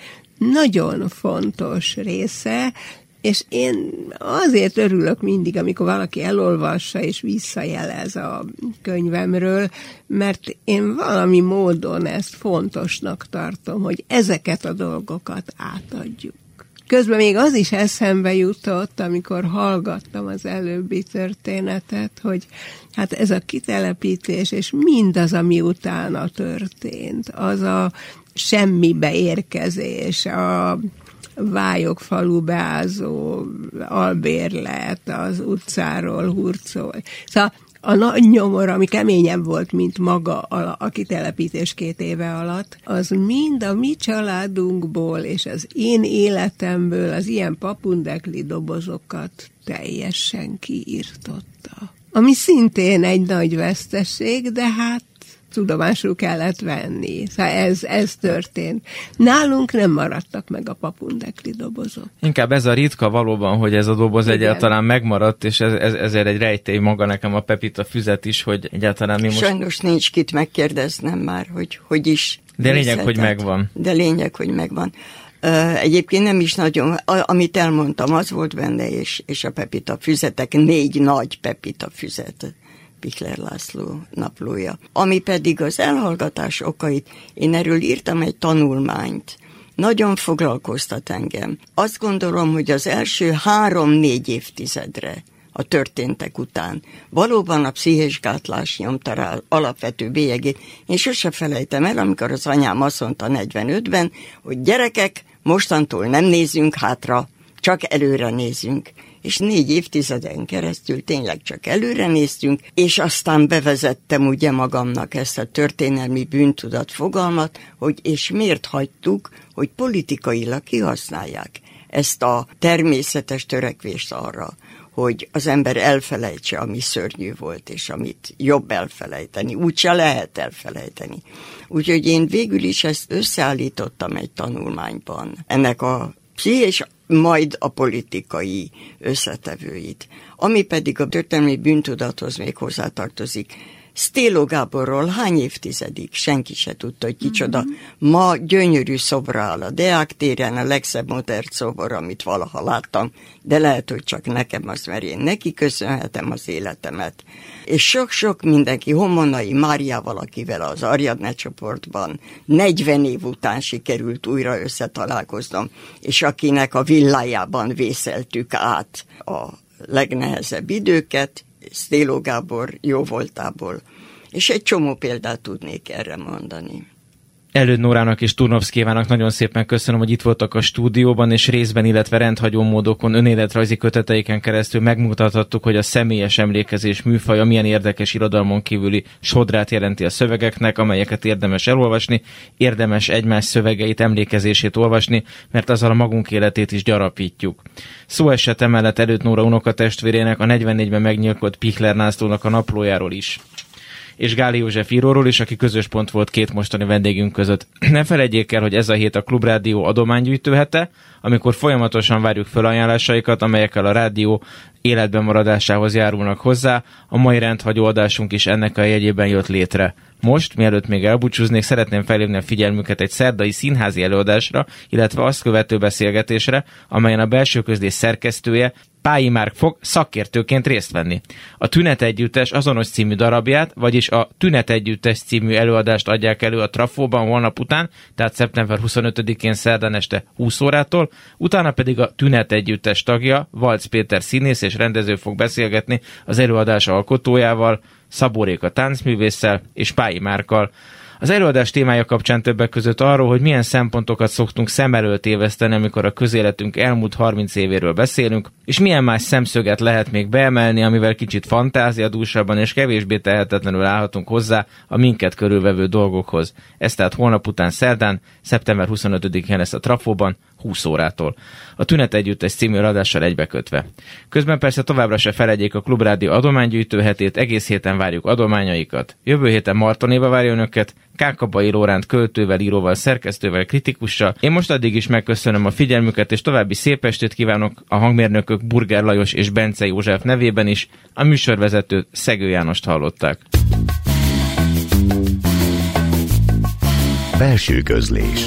nagyon fontos része, és én azért örülök mindig, amikor valaki elolvassa és visszajelez a könyvemről, mert én valami módon ezt fontosnak tartom, hogy ezeket a dolgokat átadjuk. Közben még az is eszembe jutott, amikor hallgattam az előbbi történetet, hogy hát ez a kitelepítés, és mindaz, ami utána történt, az a semmibe érkezés, a Vályok falu beázó albérlet, az utcáról hurcol. Szóval a nagy nyomor, ami keményebb volt, mint maga a, kitelepítés két éve alatt, az mind a mi családunkból és az én életemből az ilyen papundekli dobozokat teljesen kiírtotta. ami szintén egy nagy veszteség, de hát tudomásul kellett venni. Szóval ez, ez történt. Nálunk nem maradtak meg a papundekli dobozok. Inkább ez a ritka valóban, hogy ez a doboz Igen. egyáltalán megmaradt, és ez, ez, ezért egy rejtély maga nekem a Pepita füzet is, hogy egyáltalán mi most... Sajnos nincs kit megkérdeznem már, hogy hogy is. De lényeg, hogy megvan. De lényeg, hogy megvan. Egyébként nem is nagyon, amit elmondtam, az volt benne, és, és a Pepita füzetek, négy nagy Pepita füzet. Pichler László naplója. Ami pedig az elhallgatás okait, én erről írtam egy tanulmányt, nagyon foglalkoztat engem. Azt gondolom, hogy az első három-négy évtizedre a történtek után. Valóban a pszichés gátlás nyomta rá alapvető bélyegét. Én sose felejtem el, amikor az anyám azt mondta 45-ben, hogy gyerekek, mostantól nem nézünk hátra, csak előre nézünk és négy évtizeden keresztül tényleg csak előre néztünk, és aztán bevezettem ugye magamnak ezt a történelmi bűntudat fogalmat, hogy és miért hagytuk, hogy politikailag kihasználják ezt a természetes törekvést arra, hogy az ember elfelejtse, ami szörnyű volt, és amit jobb elfelejteni. Úgyse lehet elfelejteni. Úgyhogy én végül is ezt összeállítottam egy tanulmányban. Ennek a és majd a politikai összetevőit. Ami pedig a történelmi bűntudathoz még hozzátartozik. Stélo Gáborról hány évtizedig senki se tudta, hogy kicsoda. Mm-hmm. Ma gyönyörű szobra áll a Deák téren, a legszebb modern szobor, amit valaha láttam, de lehet, hogy csak nekem az, mert én neki köszönhetem az életemet. És sok-sok mindenki, Homonai Máriával, akivel az Ariadne csoportban 40 év után sikerült újra összetalálkoznom, és akinek a villájában vészeltük át a legnehezebb időket, Széló Gábor jó voltából, és egy csomó példát tudnék erre mondani. Előd Nórának és Turnovszkévának nagyon szépen köszönöm, hogy itt voltak a stúdióban, és részben, illetve rendhagyó módokon, önéletrajzi köteteiken keresztül megmutathattuk, hogy a személyes emlékezés műfaja milyen érdekes irodalmon kívüli sodrát jelenti a szövegeknek, amelyeket érdemes elolvasni, érdemes egymás szövegeit, emlékezését olvasni, mert azzal a magunk életét is gyarapítjuk. Szó esett emellett Előd Nóra unokatestvérének a 44-ben megnyilkolt Pichler Nászlónak a naplójáról is és Gáli József íróról is, aki közös pont volt két mostani vendégünk között. Ne felejtjék el, hogy ez a hét a Klubrádió adománygyűjtő hete, amikor folyamatosan várjuk felajánlásaikat, amelyekkel a rádió életben maradásához járulnak hozzá. A mai rendhagyó adásunk is ennek a jegyében jött létre. Most, mielőtt még elbúcsúznék, szeretném felhívni a figyelmüket egy szerdai színházi előadásra, illetve azt követő beszélgetésre, amelyen a belső közlés szerkesztője Pályi Márk fog szakértőként részt venni. A Tünet Együttes azonos című darabját, vagyis a Tünet Együttes című előadást adják elő a Trafóban holnap után, tehát szeptember 25-én szerdán este 20 órától, utána pedig a Tünet Együttes tagja, Valc Péter színész és rendező fog beszélgetni az előadás alkotójával, Szabóréka táncművésszel és Pályi Márkkal. Az előadás témája kapcsán többek között arról, hogy milyen szempontokat szoktunk szem előtt éveszteni, amikor a közéletünk elmúlt 30 évéről beszélünk, és milyen más szemszöget lehet még beemelni, amivel kicsit fantáziadúsabban és kevésbé tehetetlenül állhatunk hozzá a minket körülvevő dolgokhoz. Ez tehát holnap után szerdán, szeptember 25-én lesz a Trafóban, 20 órától. A Tünet Együttes című adással egybekötve. Közben persze továbbra se felegyék a Klubrádió adománygyűjtő hetét, egész héten várjuk adományaikat. Jövő héten Martonéva várja önöket, Kákabai Lóránt költővel, íróval, szerkesztővel, kritikussal. Én most addig is megköszönöm a figyelmüket, és további szép estét kívánok a hangmérnökök Burger Lajos és Bence József nevében is. A műsorvezető Szegő Jánost hallották. Belső közlés